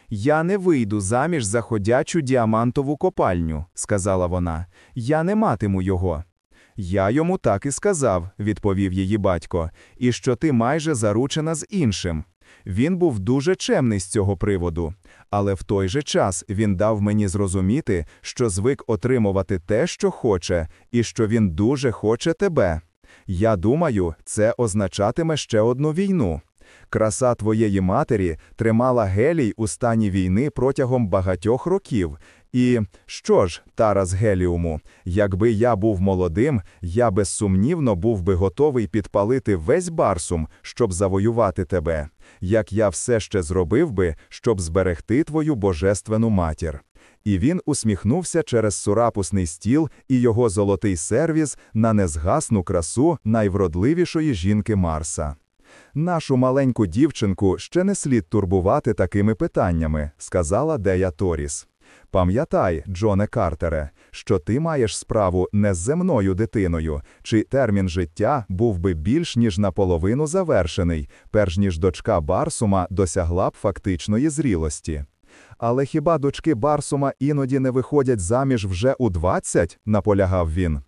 Я не вийду заміж за ходячу діамантову копальню, сказала вона. Я не матиму його. Я йому так і сказав, відповів її батько, і що ти майже заручена з іншим. Він був дуже чемний з цього приводу, але в той же час він дав мені зрозуміти, що звик отримувати те, що хоче, і що він дуже хоче тебе. Я думаю, це означатиме ще одну війну. Краса твоєї матері тримала гелій у стані війни протягом багатьох років. І що ж, Тарас Геліуму, якби я був молодим, я безсумнівно був би готовий підпалити весь барсум, щоб завоювати тебе, як я все ще зробив би, щоб зберегти твою божественну матір. І він усміхнувся через сурапусний стіл і його золотий сервіз на незгасну красу найвродливішої жінки Марса. Нашу маленьку дівчинку ще не слід турбувати такими питаннями, сказала Дея Торіс. Пам'ятай, Джоне Картере, що ти маєш справу не з земною дитиною, чий термін життя був би більш ніж наполовину завершений, перш ніж дочка Барсума досягла б фактичної зрілості. Але хіба дочки Барсума іноді не виходять заміж вже у 20? наполягав він.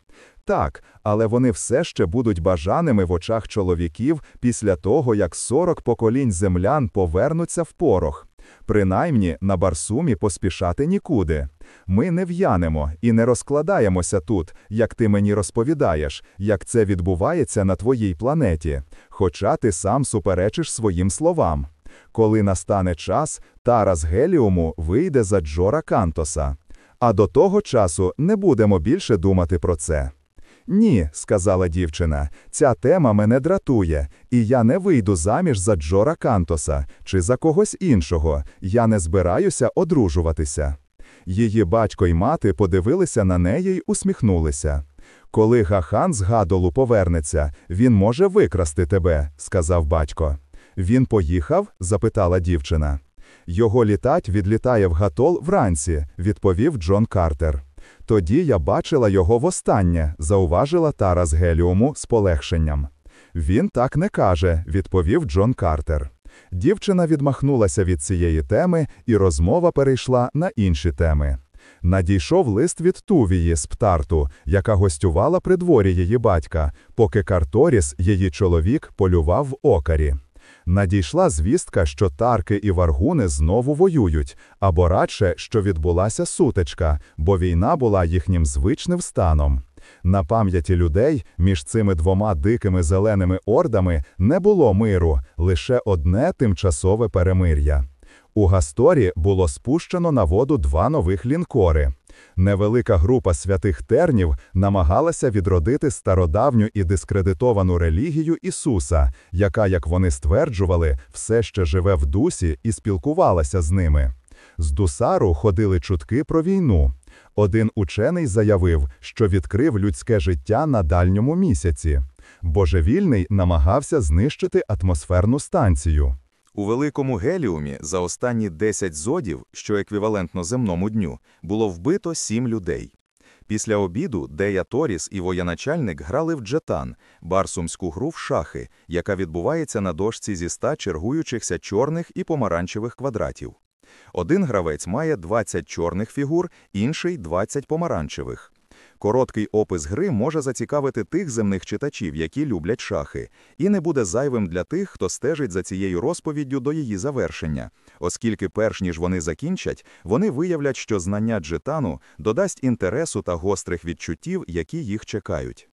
Так, але вони все ще будуть бажаними в очах чоловіків після того, як 40 поколінь землян повернуться в порох. Принаймні, на Барсумі поспішати нікуди. Ми не в'янемо і не розкладаємося тут, як ти мені розповідаєш, як це відбувається на твоїй планеті, хоча ти сам суперечиш своїм словам. Коли настане час, Тарас Геліуму вийде за Джора Кантоса. А до того часу не будемо більше думати про це. Ні, сказала дівчина, ця тема мене дратує, і я не вийду заміж за Джора Кантоса чи за когось іншого. Я не збираюся одружуватися. Її батько й мати подивилися на неї й усміхнулися. Коли Гахан з Гадолу повернеться, він може викрасти тебе, сказав батько. Він поїхав? запитала дівчина. Його літать відлітає в Гатол вранці, відповів Джон Картер. Тоді я бачила його востаннє, зауважила Тара з Геліуму з полегшенням. Він так не каже, відповів Джон Картер. Дівчина відмахнулася від цієї теми, і розмова перейшла на інші теми. Надійшов лист від Тувії з Птарту, яка гостювала при дворі її батька, поки Карторіс, її чоловік, полював в окарі. Надійшла звістка, що тарки і варгуни знову воюють, або радше, що відбулася сутичка, бо війна була їхнім звичним станом. На пам'яті людей між цими двома дикими зеленими ордами не було миру, лише одне тимчасове перемир'я. У Гасторі було спущено на воду два нових лінкори. Невелика група святих тернів намагалася відродити стародавню і дискредитовану релігію Ісуса, яка, як вони стверджували, все ще живе в дусі і спілкувалася з ними. З Дусару ходили чутки про війну. Один учений заявив, що відкрив людське життя на дальньому місяці. Божевільний намагався знищити атмосферну станцію. У великому геліумі за останні 10 зодів, що еквівалентно земному дню, було вбито 7 людей. Після обіду Дея Торіс і воєначальник грали в джетан, барсумську гру в шахи, яка відбувається на дошці зі ста чергуючихся чорних і помаранчевих квадратів. Один гравець має 20 чорних фігур, інший 20 помаранчевих. Короткий опис гри може зацікавити тих земних читачів, які люблять шахи, і не буде зайвим для тих, хто стежить за цією розповіддю до її завершення, оскільки, перш ніж вони закінчать, вони виявлять, що знання джетану додасть інтересу та гострих відчуттів, які їх чекають.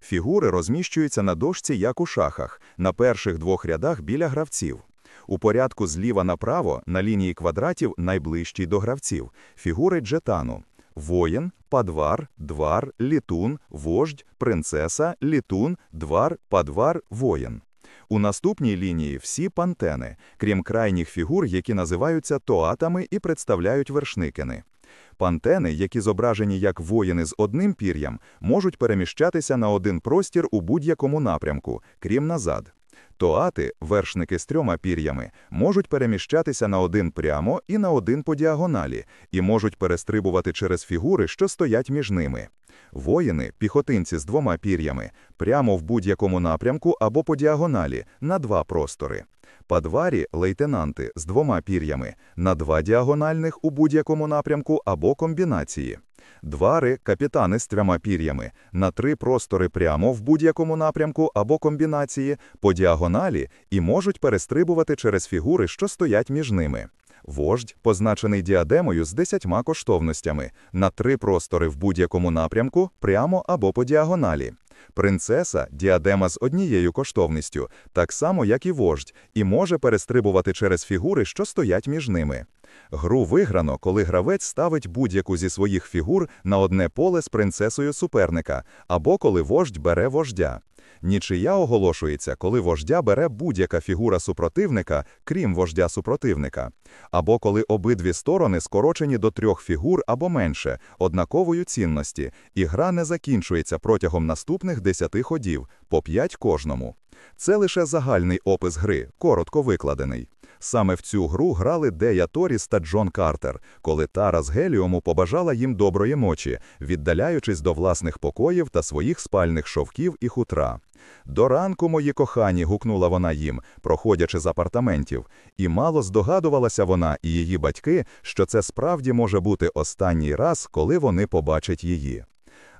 Фігури розміщуються на дошці, як у шахах, на перших двох рядах біля гравців. У порядку зліва направо, на лінії квадратів, найближчий до гравців, фігури джетану. Воїн, падвар, двар, літун, вождь, принцеса, літун, двар, падвар, воїн. У наступній лінії всі пантени, крім крайніх фігур, які називаються тоатами і представляють вершникини. Пантени, які зображені як воїни з одним пір'ям, можуть переміщатися на один простір у будь-якому напрямку, крім назад. Тоати, вершники з трьома пір'ями, можуть переміщатися на один прямо і на один по діагоналі, і можуть перестрибувати через фігури, що стоять між ними. Воїни, піхотинці з двома пір'ями, прямо в будь-якому напрямку або по діагоналі, на два простори. Падварі лейтенанти з двома пір'ями, на два діагональних у будь-якому напрямку або комбінації. Двари капітани з трьома пір'ями, на три простори прямо в будь-якому напрямку або комбінації, по діагоналі і можуть перестрибувати через фігури, що стоять між ними. Вождь, позначений діадемою з десятьма коштовностями, на три простори в будь-якому напрямку, прямо або по діагоналі. Принцеса діадема з однією коштовністю, так само, як і вождь, і може перестрибувати через фігури, що стоять між ними. Гру виграно, коли гравець ставить будь-яку зі своїх фігур на одне поле з принцесою суперника, або коли вождь бере вождя. Нічия оголошується, коли вождя бере будь-яка фігура супротивника, крім вождя супротивника, або коли обидві сторони скорочені до трьох фігур або менше, однакової цінності, і гра не закінчується протягом наступних десяти ходів, по п'ять кожному. Це лише загальний опис гри, коротко викладений. Саме в цю гру грали Дея Торіс та Джон Картер, коли Тара з Геліуму побажала їм доброї ночі, віддаляючись до власних покоїв та своїх спальних шовків і хутра. До ранку, мої кохані, гукнула вона їм, проходячи з апартаментів, і мало здогадувалася вона і її батьки, що це справді може бути останній раз, коли вони побачать її.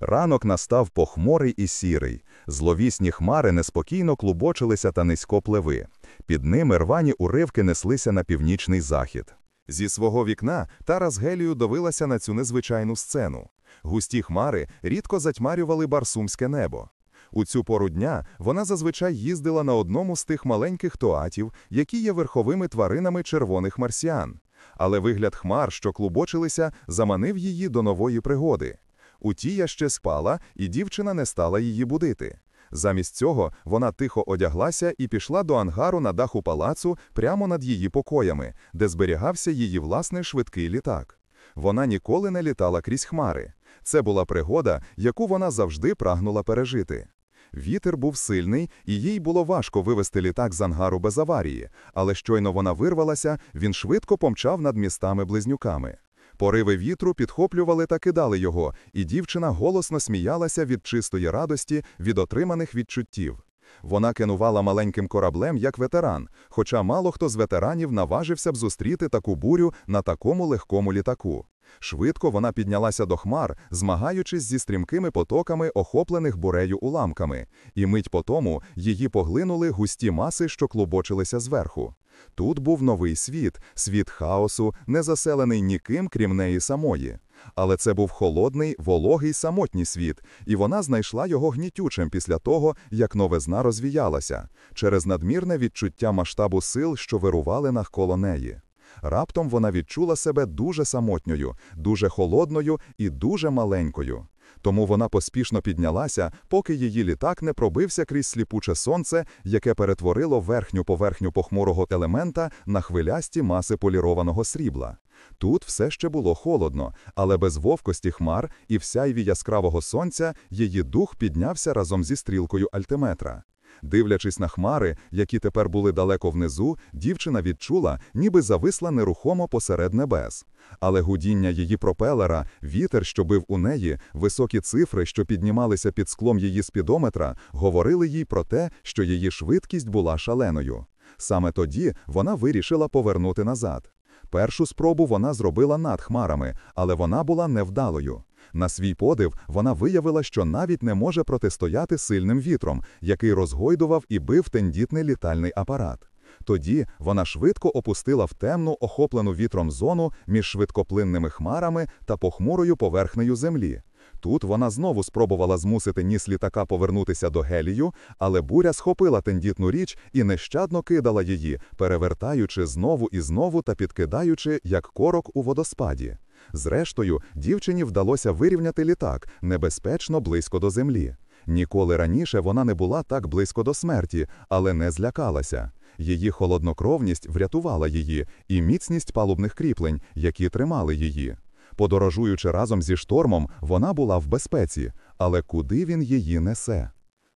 Ранок настав похмурий і сірий. Зловісні хмари неспокійно клубочилися та низько пливи. Під ними рвані уривки неслися на північний захід. Зі свого вікна Тара з Гелію дивилася на цю незвичайну сцену. Густі хмари рідко затьмарювали барсумське небо. У цю пору дня вона зазвичай їздила на одному з тих маленьких тоатів, які є верховими тваринами червоних марсіан. Але вигляд хмар, що клубочилися, заманив її до нової пригоди. Утія ще спала, і дівчина не стала її будити. Замість цього вона тихо одяглася і пішла до ангару на даху палацу прямо над її покоями, де зберігався її власний швидкий літак. Вона ніколи не літала крізь хмари. Це була пригода, яку вона завжди прагнула пережити. Вітер був сильний, і їй було важко вивести літак з ангару без аварії, але щойно вона вирвалася, він швидко помчав над містами-близнюками. Пориви вітру підхоплювали та кидали його, і дівчина голосно сміялася від чистої радості, від отриманих відчуттів. Вона керувала маленьким кораблем як ветеран, хоча мало хто з ветеранів наважився б зустріти таку бурю на такому легкому літаку. Швидко вона піднялася до хмар, змагаючись зі стрімкими потоками, охоплених бурею уламками, і мить по тому її поглинули густі маси, що клубочилися зверху. Тут був новий світ, світ хаосу, не заселений ніким, крім неї самої. Але це був холодний, вологий самотній світ, і вона знайшла його гнітючим після того, як новизна розвіялася, через надмірне відчуття масштабу сил, що вирували навколо неї. Раптом вона відчула себе дуже самотньою, дуже холодною і дуже маленькою. Тому вона поспішно піднялася, поки її літак не пробився крізь сліпуче сонце, яке перетворило верхню поверхню похмурого елемента на хвилясті маси полірованого срібла. Тут все ще було холодно, але без вовкості хмар і всяйві сяйві яскравого сонця її дух піднявся разом зі стрілкою альтиметра. Дивлячись на хмари, які тепер були далеко внизу, дівчина відчула, ніби зависла нерухомо посеред небес. Але гудіння її пропелера, вітер, що бив у неї, високі цифри, що піднімалися під склом її спідометра, говорили їй про те, що її швидкість була шаленою. Саме тоді вона вирішила повернути назад. Першу спробу вона зробила над хмарами, але вона була невдалою. На свій подив вона виявила, що навіть не може протистояти сильним вітром, який розгойдував і бив тендітний літальний апарат. Тоді вона швидко опустила в темну, охоплену вітром зону між швидкоплинними хмарами та похмурою поверхнею землі. Тут вона знову спробувала змусити ніс літака повернутися до гелію, але буря схопила тендітну річ і нещадно кидала її, перевертаючи знову і знову та підкидаючи, як корок у водоспаді. Зрештою, дівчині вдалося вирівняти літак небезпечно близько до землі. Ніколи раніше вона не була так близько до смерті, але не злякалася. Її холоднокровність врятувала її і міцність палубних кріплень, які тримали її. Подорожуючи разом зі штормом, вона була в безпеці, але куди він її несе?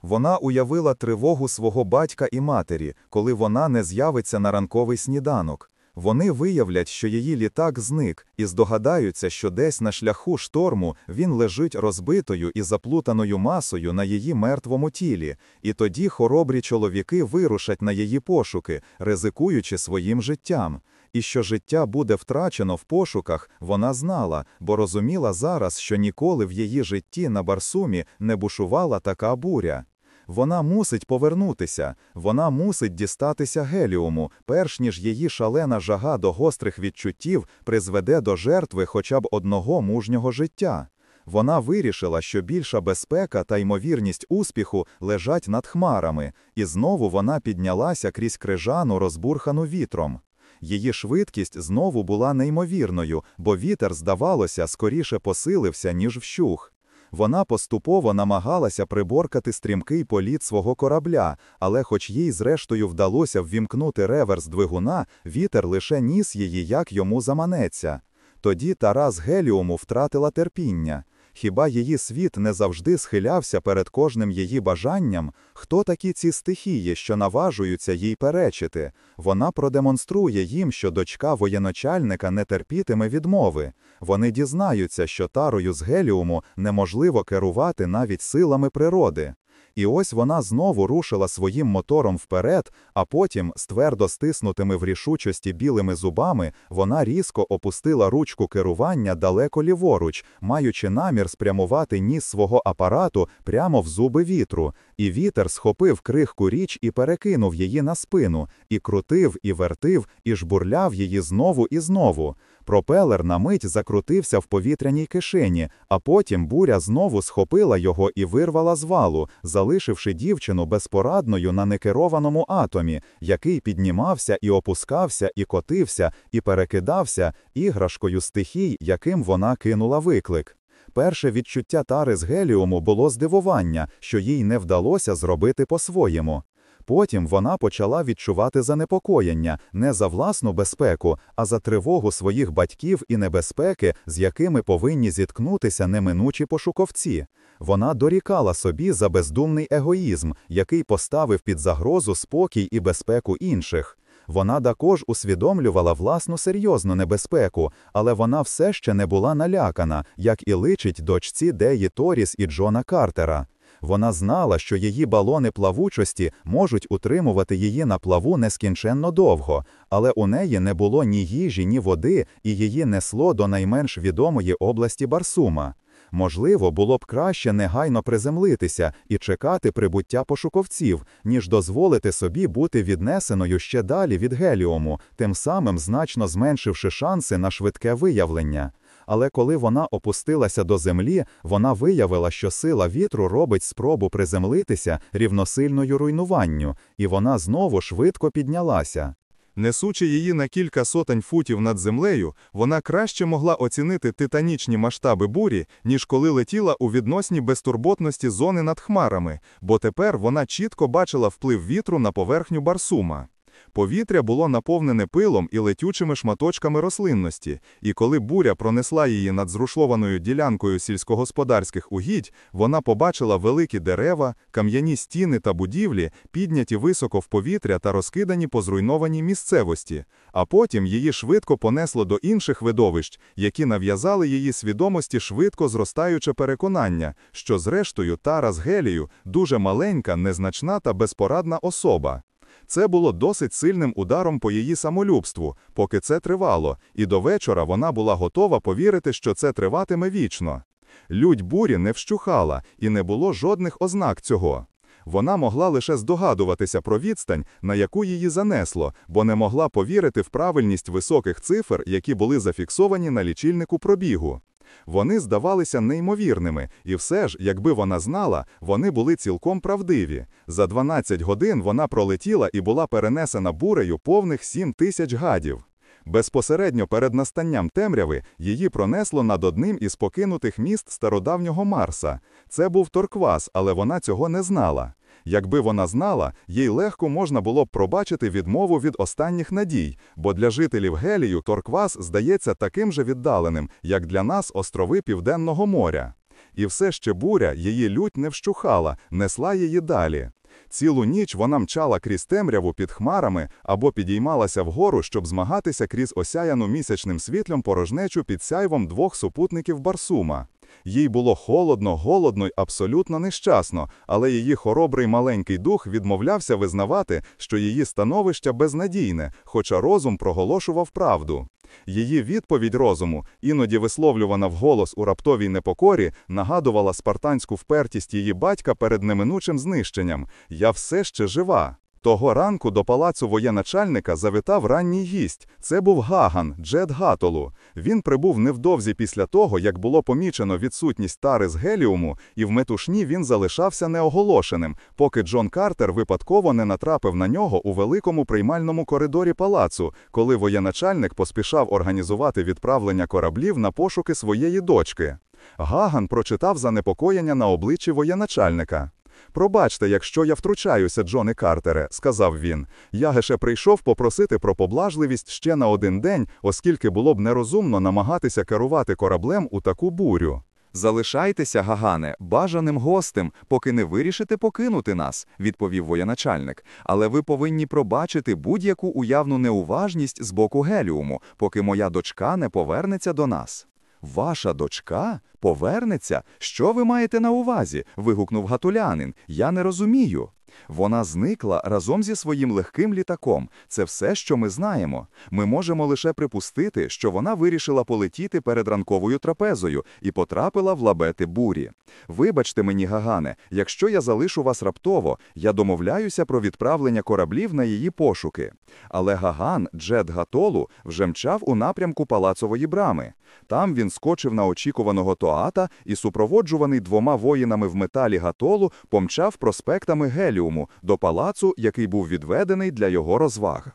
Вона уявила тривогу свого батька і матері, коли вона не з'явиться на ранковий сніданок. Вони виявлять, що її літак зник, і здогадаються, що десь на шляху шторму він лежить розбитою і заплутаною масою на її мертвому тілі, і тоді хоробрі чоловіки вирушать на її пошуки, ризикуючи своїм життям. І що життя буде втрачено в пошуках, вона знала, бо розуміла зараз, що ніколи в її житті на Барсумі не бушувала така буря. Вона мусить повернутися, вона мусить дістатися геліуму, перш ніж її шалена жага до гострих відчуттів призведе до жертви хоча б одного мужнього життя. Вона вирішила, що більша безпека та ймовірність успіху лежать над хмарами, і знову вона піднялася крізь крижану, розбурхану вітром. Її швидкість знову була неймовірною, бо вітер, здавалося, скоріше посилився, ніж вщух. Вона поступово намагалася приборкати стрімкий політ свого корабля, але, хоч їй зрештою вдалося ввімкнути реверс двигуна, вітер лише ніс її, як йому заманеться. Тоді Тарас Геліуму втратила терпіння. Хіба її світ не завжди схилявся перед кожним її бажанням? Хто такі ці стихії, що наважуються їй перечити? Вона продемонструє їм, що дочка воєначальника не терпітиме відмови. Вони дізнаються, що тарою з геліуму неможливо керувати навіть силами природи. І ось вона знову рушила своїм мотором вперед, а потім, з твердо стиснутими в рішучості білими зубами, вона різко опустила ручку керування далеко ліворуч, маючи намір спрямувати ніс свого апарату прямо в зуби вітру. І вітер схопив крихку річ і перекинув її на спину, і крутив, і вертив, і жбурляв її знову і знову. Пропелер на мить закрутився в повітряній кишені, а потім буря знову схопила його і вирвала з валу, залишивши дівчину безпорадною на некерованому атомі, який піднімався і опускався, і котився, і перекидався іграшкою стихій, яким вона кинула виклик. Перше відчуття тари з геліуму було здивування, що їй не вдалося зробити по-своєму. Потім вона почала відчувати занепокоєння не за власну безпеку, а за тривогу своїх батьків і небезпеки, з якими повинні зіткнутися неминучі пошуковці. Вона дорікала собі за бездумний егоїзм, який поставив під загрозу спокій і безпеку інших. Вона також усвідомлювала власну серйозну небезпеку, але вона все ще не була налякана, як і личить дочці Деї Торіс і Джона Картера. Вона знала, що її балони плавучості можуть утримувати її на плаву нескінченно довго, але у неї не було ні їжі, ні води, і її несло до найменш відомої області Барсума. Можливо, було б краще негайно приземлитися і чекати прибуття пошуковців, ніж дозволити собі бути віднесеною ще далі від геліуму, тим самим значно зменшивши шанси на швидке виявлення. Але коли вона опустилася до землі, вона виявила, що сила вітру робить спробу приземлитися рівносильною руйнуванню, і вона знову швидко піднялася. Несучи її на кілька сотень футів над землею, вона краще могла оцінити титанічні масштаби бурі, ніж коли летіла у відносній безтурботності зони над хмарами, бо тепер вона чітко бачила вплив вітру на поверхню Барсума. Повітря було наповнене пилом і летючими шматочками рослинності, і коли буря пронесла її над зрушлованою ділянкою сільськогосподарських угідь, вона побачила великі дерева, кам'яні стіни та будівлі, підняті високо в повітря та розкидані по зруйнованій місцевості, а потім її швидко понесло до інших видовищ, які нав'язали її свідомості швидко зростаюче переконання, що зрештою Тара з Гелію дуже маленька, незначна та безпорадна особа. Це було досить сильним ударом по її самолюбству, поки це тривало, і до вечора вона була готова повірити, що це триватиме вічно. Лють бурі не вщухала, і не було жодних ознак цього. Вона могла лише здогадуватися про відстань, на яку її занесло, бо не могла повірити в правильність високих цифр, які були зафіксовані на лічильнику пробігу. Вони здавалися неймовірними, і все ж, якби вона знала, вони були цілком правдиві. За 12 годин вона пролетіла і була перенесена бурею повних 7 тисяч гадів. Безпосередньо перед настанням темряви її пронесло над одним із покинутих міст стародавнього Марса. Це був Торквас, але вона цього не знала. Якби вона знала, їй легко можна було б пробачити відмову від останніх надій, бо для жителів Гелію Торквас здається таким же віддаленим, як для нас острови Південного моря. І все ще буря, її лють не вщухала, несла її далі. Цілу ніч вона мчала крізь темряву під хмарами або підіймалася вгору, щоб змагатися крізь осяяну місячним світлом порожнечу під сяйвом двох супутників Барсума. Їй було холодно, голодно й абсолютно нещасно, але її хоробрий маленький дух відмовлявся визнавати, що її становище безнадійне, хоча розум проголошував правду. Її відповідь розуму, іноді висловлювана вголос у раптовій непокорі, нагадувала спартанську впертість її батька перед неминучим знищенням Я все ще жива. Того ранку до палацу воєначальника завітав ранній гість. Це був Гаган, Джет Гатолу. Він прибув невдовзі після того, як було помічено відсутність тари з геліуму, і в метушні він залишався неоголошеним, поки Джон Картер випадково не натрапив на нього у великому приймальному коридорі палацу, коли воєначальник поспішав організувати відправлення кораблів на пошуки своєї дочки. Гаган прочитав занепокоєння на обличчі воєначальника. Пробачте, якщо я втручаюся, Джоне Картере, сказав він. Я геше прийшов попросити про поблажливість ще на один день, оскільки було б нерозумно намагатися керувати кораблем у таку бурю. Залишайтеся, Гагане, бажаним гостем, поки не вирішите покинути нас, відповів воєначальник. Але ви повинні пробачити будь-яку уявну неуважність з боку Геліуму, поки моя дочка не повернеться до нас. Ваша дочка повернеться? Що ви маєте на увазі? вигукнув гатулянин. Я не розумію. Вона зникла разом зі своїм легким літаком. Це все, що ми знаємо. Ми можемо лише припустити, що вона вирішила полетіти перед ранковою трапезою і потрапила в лабети бурі. Вибачте мені, Гагане, якщо я залишу вас раптово, я домовляюся про відправлення кораблів на її пошуки. Але Гаган, Джет Гатолу, вже мчав у напрямку палацової брами. Там він скочив на очікуваного Тоата і, супроводжуваний двома воїнами в металі Гатолу, помчав проспектами Геліуму до палацу, який був відведений для його розваг.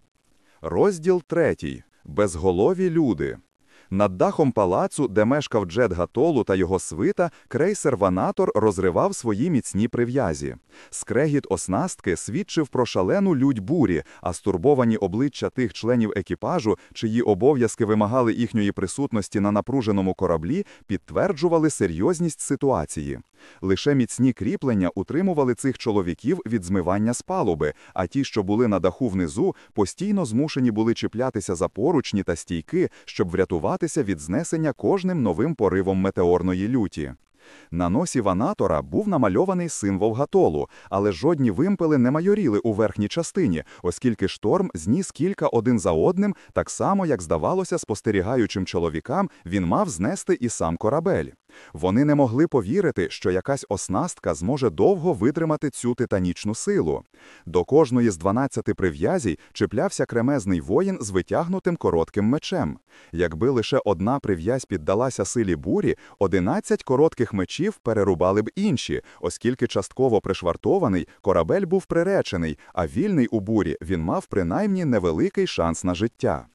Розділ третій. Безголові люди. Над дахом палацу, де мешкав Джет Гатолу та його свита, крейсер Ванатор розривав свої міцні прив'язі. Скрегіт оснастки свідчив про шалену лють бурі, а стурбовані обличчя тих членів екіпажу, чиї обов'язки вимагали їхньої присутності на напруженому кораблі, підтверджували серйозність ситуації. Лише міцні кріплення утримували цих чоловіків від змивання з палуби, а ті, що були на даху внизу, постійно змушені були чіплятися за поручні та стійки, щоб врятуватися від знесення кожним новим поривом метеорної люті. На носі ванатора був намальований символ гатолу, але жодні вимпели не майоріли у верхній частині, оскільки шторм зніс кілька один за одним, так само, як здавалося, спостерігаючим чоловікам, він мав знести і сам корабель. Вони не могли повірити, що якась оснастка зможе довго витримати цю титанічну силу. До кожної з 12 прив'язій чіплявся кремезний воїн з витягнутим коротким мечем. Якби лише одна прив'язь піддалася силі бурі, 11 коротких мечів перерубали б інші, оскільки частково пришвартований корабель був приречений, а вільний у бурі він мав принаймні невеликий шанс на життя.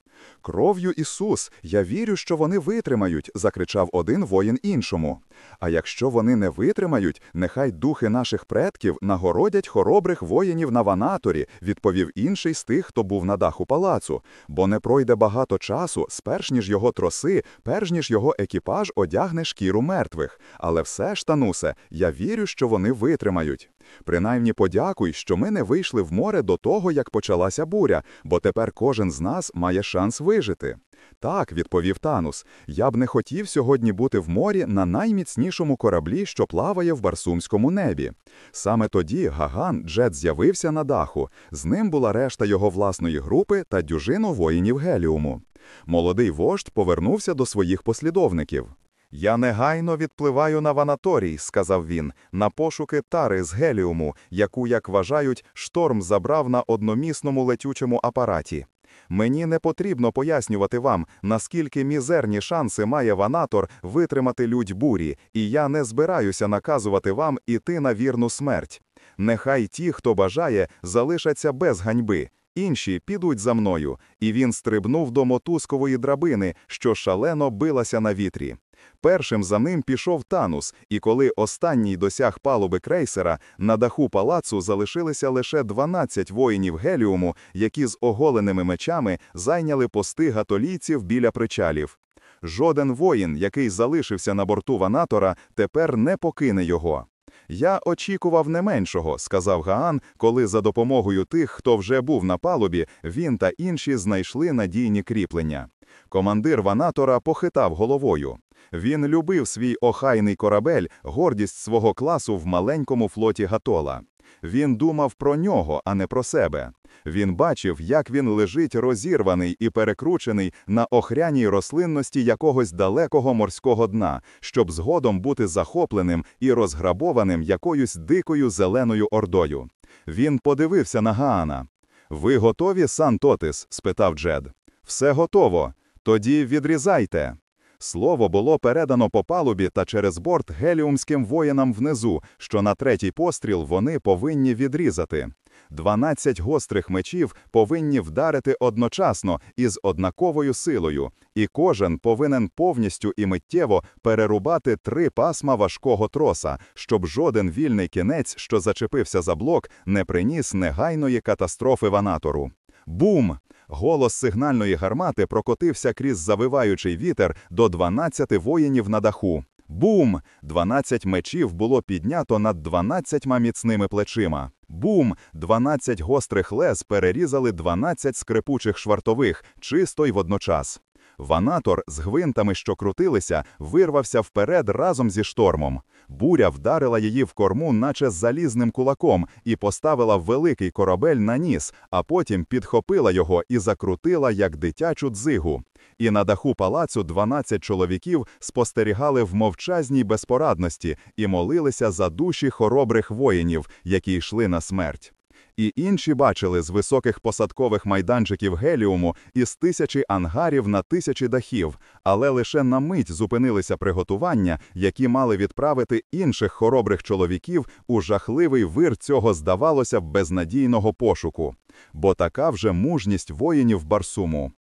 Кров'ю Ісус, я вірю, що вони витримають, закричав один воїн іншому. А якщо вони не витримають, нехай духи наших предків нагородять хоробрих воїнів на ванаторі, відповів інший з тих, хто був на даху палацу, бо не пройде багато часу, сперш ніж його троси, перш ніж його екіпаж одягне шкіру мертвих. Але все ж, Танусе, я вірю, що вони витримають. Принаймні подякуй, що ми не вийшли в море до того, як почалася буря, бо тепер кожен з нас має шанс вижити. Так, відповів Танус, я б не хотів сьогодні бути в морі на найміцнішому кораблі, що плаває в барсумському небі. Саме тоді Гаган Джет з'явився на даху. З ним була решта його власної групи та дюжину воїнів Геліуму. Молодий вождь повернувся до своїх послідовників. Я негайно відпливаю на ванаторій, сказав він, на пошуки тари з геліуму, яку, як вважають, шторм забрав на одномісному летючому апараті. Мені не потрібно пояснювати вам, наскільки мізерні шанси має ванатор витримати лють бурі, і я не збираюся наказувати вам іти на вірну смерть. Нехай ті, хто бажає, залишаться без ганьби. Інші підуть за мною, і він стрибнув до мотузкової драбини, що шалено билася на вітрі. Першим за ним пішов Танус, і коли останній досяг палуби крейсера, на даху палацу залишилися лише 12 воїнів геліуму, які з оголеними мечами зайняли пости гатолійців біля причалів. Жоден воїн, який залишився на борту ванатора, тепер не покине його. Я очікував не меншого, сказав Гаан, коли за допомогою тих, хто вже був на палубі, він та інші знайшли надійні кріплення. Командир ванатора похитав головою. Він любив свій охайний корабель, гордість свого класу в маленькому флоті Гатола. Він думав про нього, а не про себе. Він бачив, як він лежить розірваний і перекручений на охряній рослинності якогось далекого морського дна, щоб згодом бути захопленим і розграбованим якоюсь дикою зеленою ордою. Він подивився на Гаана. Ви готові, сан Тотис? спитав Джед. Все готово. Тоді відрізайте. Слово було передано по палубі та через борт геліумським воїнам внизу, що на третій постріл вони повинні відрізати. Дванадцять гострих мечів повинні вдарити одночасно із однаковою силою, і кожен повинен повністю і миттєво перерубати три пасма важкого троса, щоб жоден вільний кінець, що зачепився за блок, не приніс негайної катастрофи ванатору. Бум! Голос сигнальної гармати прокотився крізь завиваючий вітер до 12 воїнів на даху. Бум! 12 мечів було піднято над 12 міцними плечима. Бум! 12 гострих лез перерізали 12 скрипучих швартових, чисто й водночас. Ванатор з гвинтами, що крутилися, вирвався вперед разом зі штормом. Буря вдарила її в корму, наче залізним кулаком, і поставила великий корабель на ніс, а потім підхопила його і закрутила, як дитячу дзигу. І на даху палацу 12 чоловіків спостерігали в мовчазній безпорадності і молилися за душі хоробрих воїнів, які йшли на смерть. І інші бачили з високих посадкових майданчиків геліуму із тисячі ангарів на тисячі дахів, але лише на мить зупинилися приготування, які мали відправити інших хоробрих чоловіків у жахливий вир цього здавалося безнадійного пошуку. Бо така вже мужність воїнів Барсуму.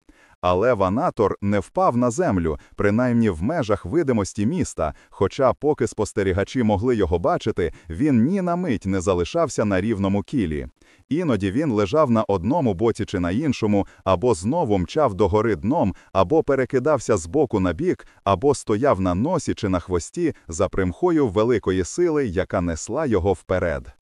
Але ванатор не впав на землю, принаймні в межах видимості міста. Хоча, поки спостерігачі могли його бачити, він ні на мить не залишався на рівному кілі. Іноді він лежав на одному боці чи на іншому, або знову мчав догори дном, або перекидався з боку на бік, або стояв на носі чи на хвості за примхою великої сили, яка несла його вперед.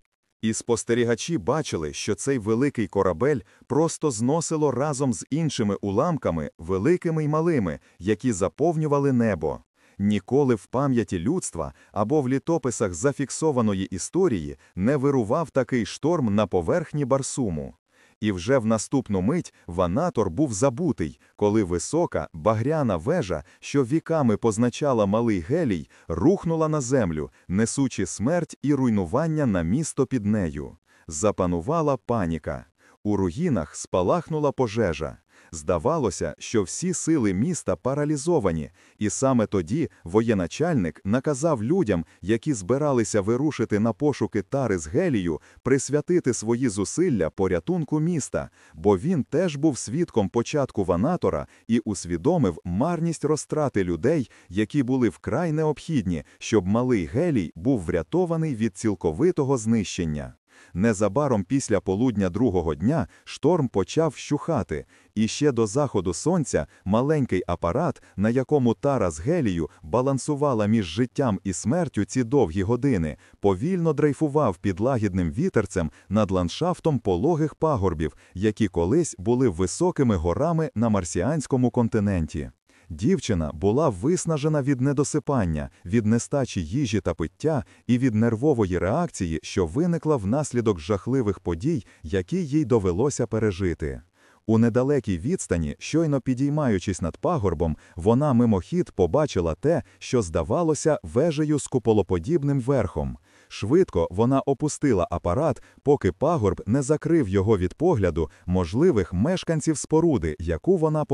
І спостерігачі бачили, що цей великий корабель просто зносило разом з іншими уламками, великими й малими, які заповнювали небо. Ніколи в пам'яті людства або в літописах зафіксованої історії не вирував такий шторм на поверхні Барсуму. І вже в наступну мить Ванатор був забутий, коли висока, багряна вежа, що віками позначала малий гелій, рухнула на землю, несучи смерть і руйнування на місто під нею. Запанувала паніка. У руїнах спалахнула пожежа. Здавалося, що всі сили міста паралізовані, і саме тоді воєначальник наказав людям, які збиралися вирушити на пошуки тари з Гелію, присвятити свої зусилля порятунку міста, бо він теж був свідком початку Ванатора і усвідомив марність розтрати людей, які були вкрай необхідні, щоб малий Гелій був врятований від цілковитого знищення. Незабаром після полудня другого дня шторм почав щухати, і ще до заходу сонця маленький апарат, на якому тара з гелію балансувала між життям і смертю ці довгі години, повільно дрейфував під лагідним вітерцем над ландшафтом пологих пагорбів, які колись були високими горами на марсіанському континенті. Дівчина була виснажена від недосипання, від нестачі їжі та пиття і від нервової реакції, що виникла внаслідок жахливих подій, які їй довелося пережити. У недалекій відстані, щойно підіймаючись над пагорбом, вона мимохід побачила те, що здавалося вежею з куполоподібним верхом. Швидко вона опустила апарат, поки пагорб не закрив його від погляду можливих мешканців споруди, яку вона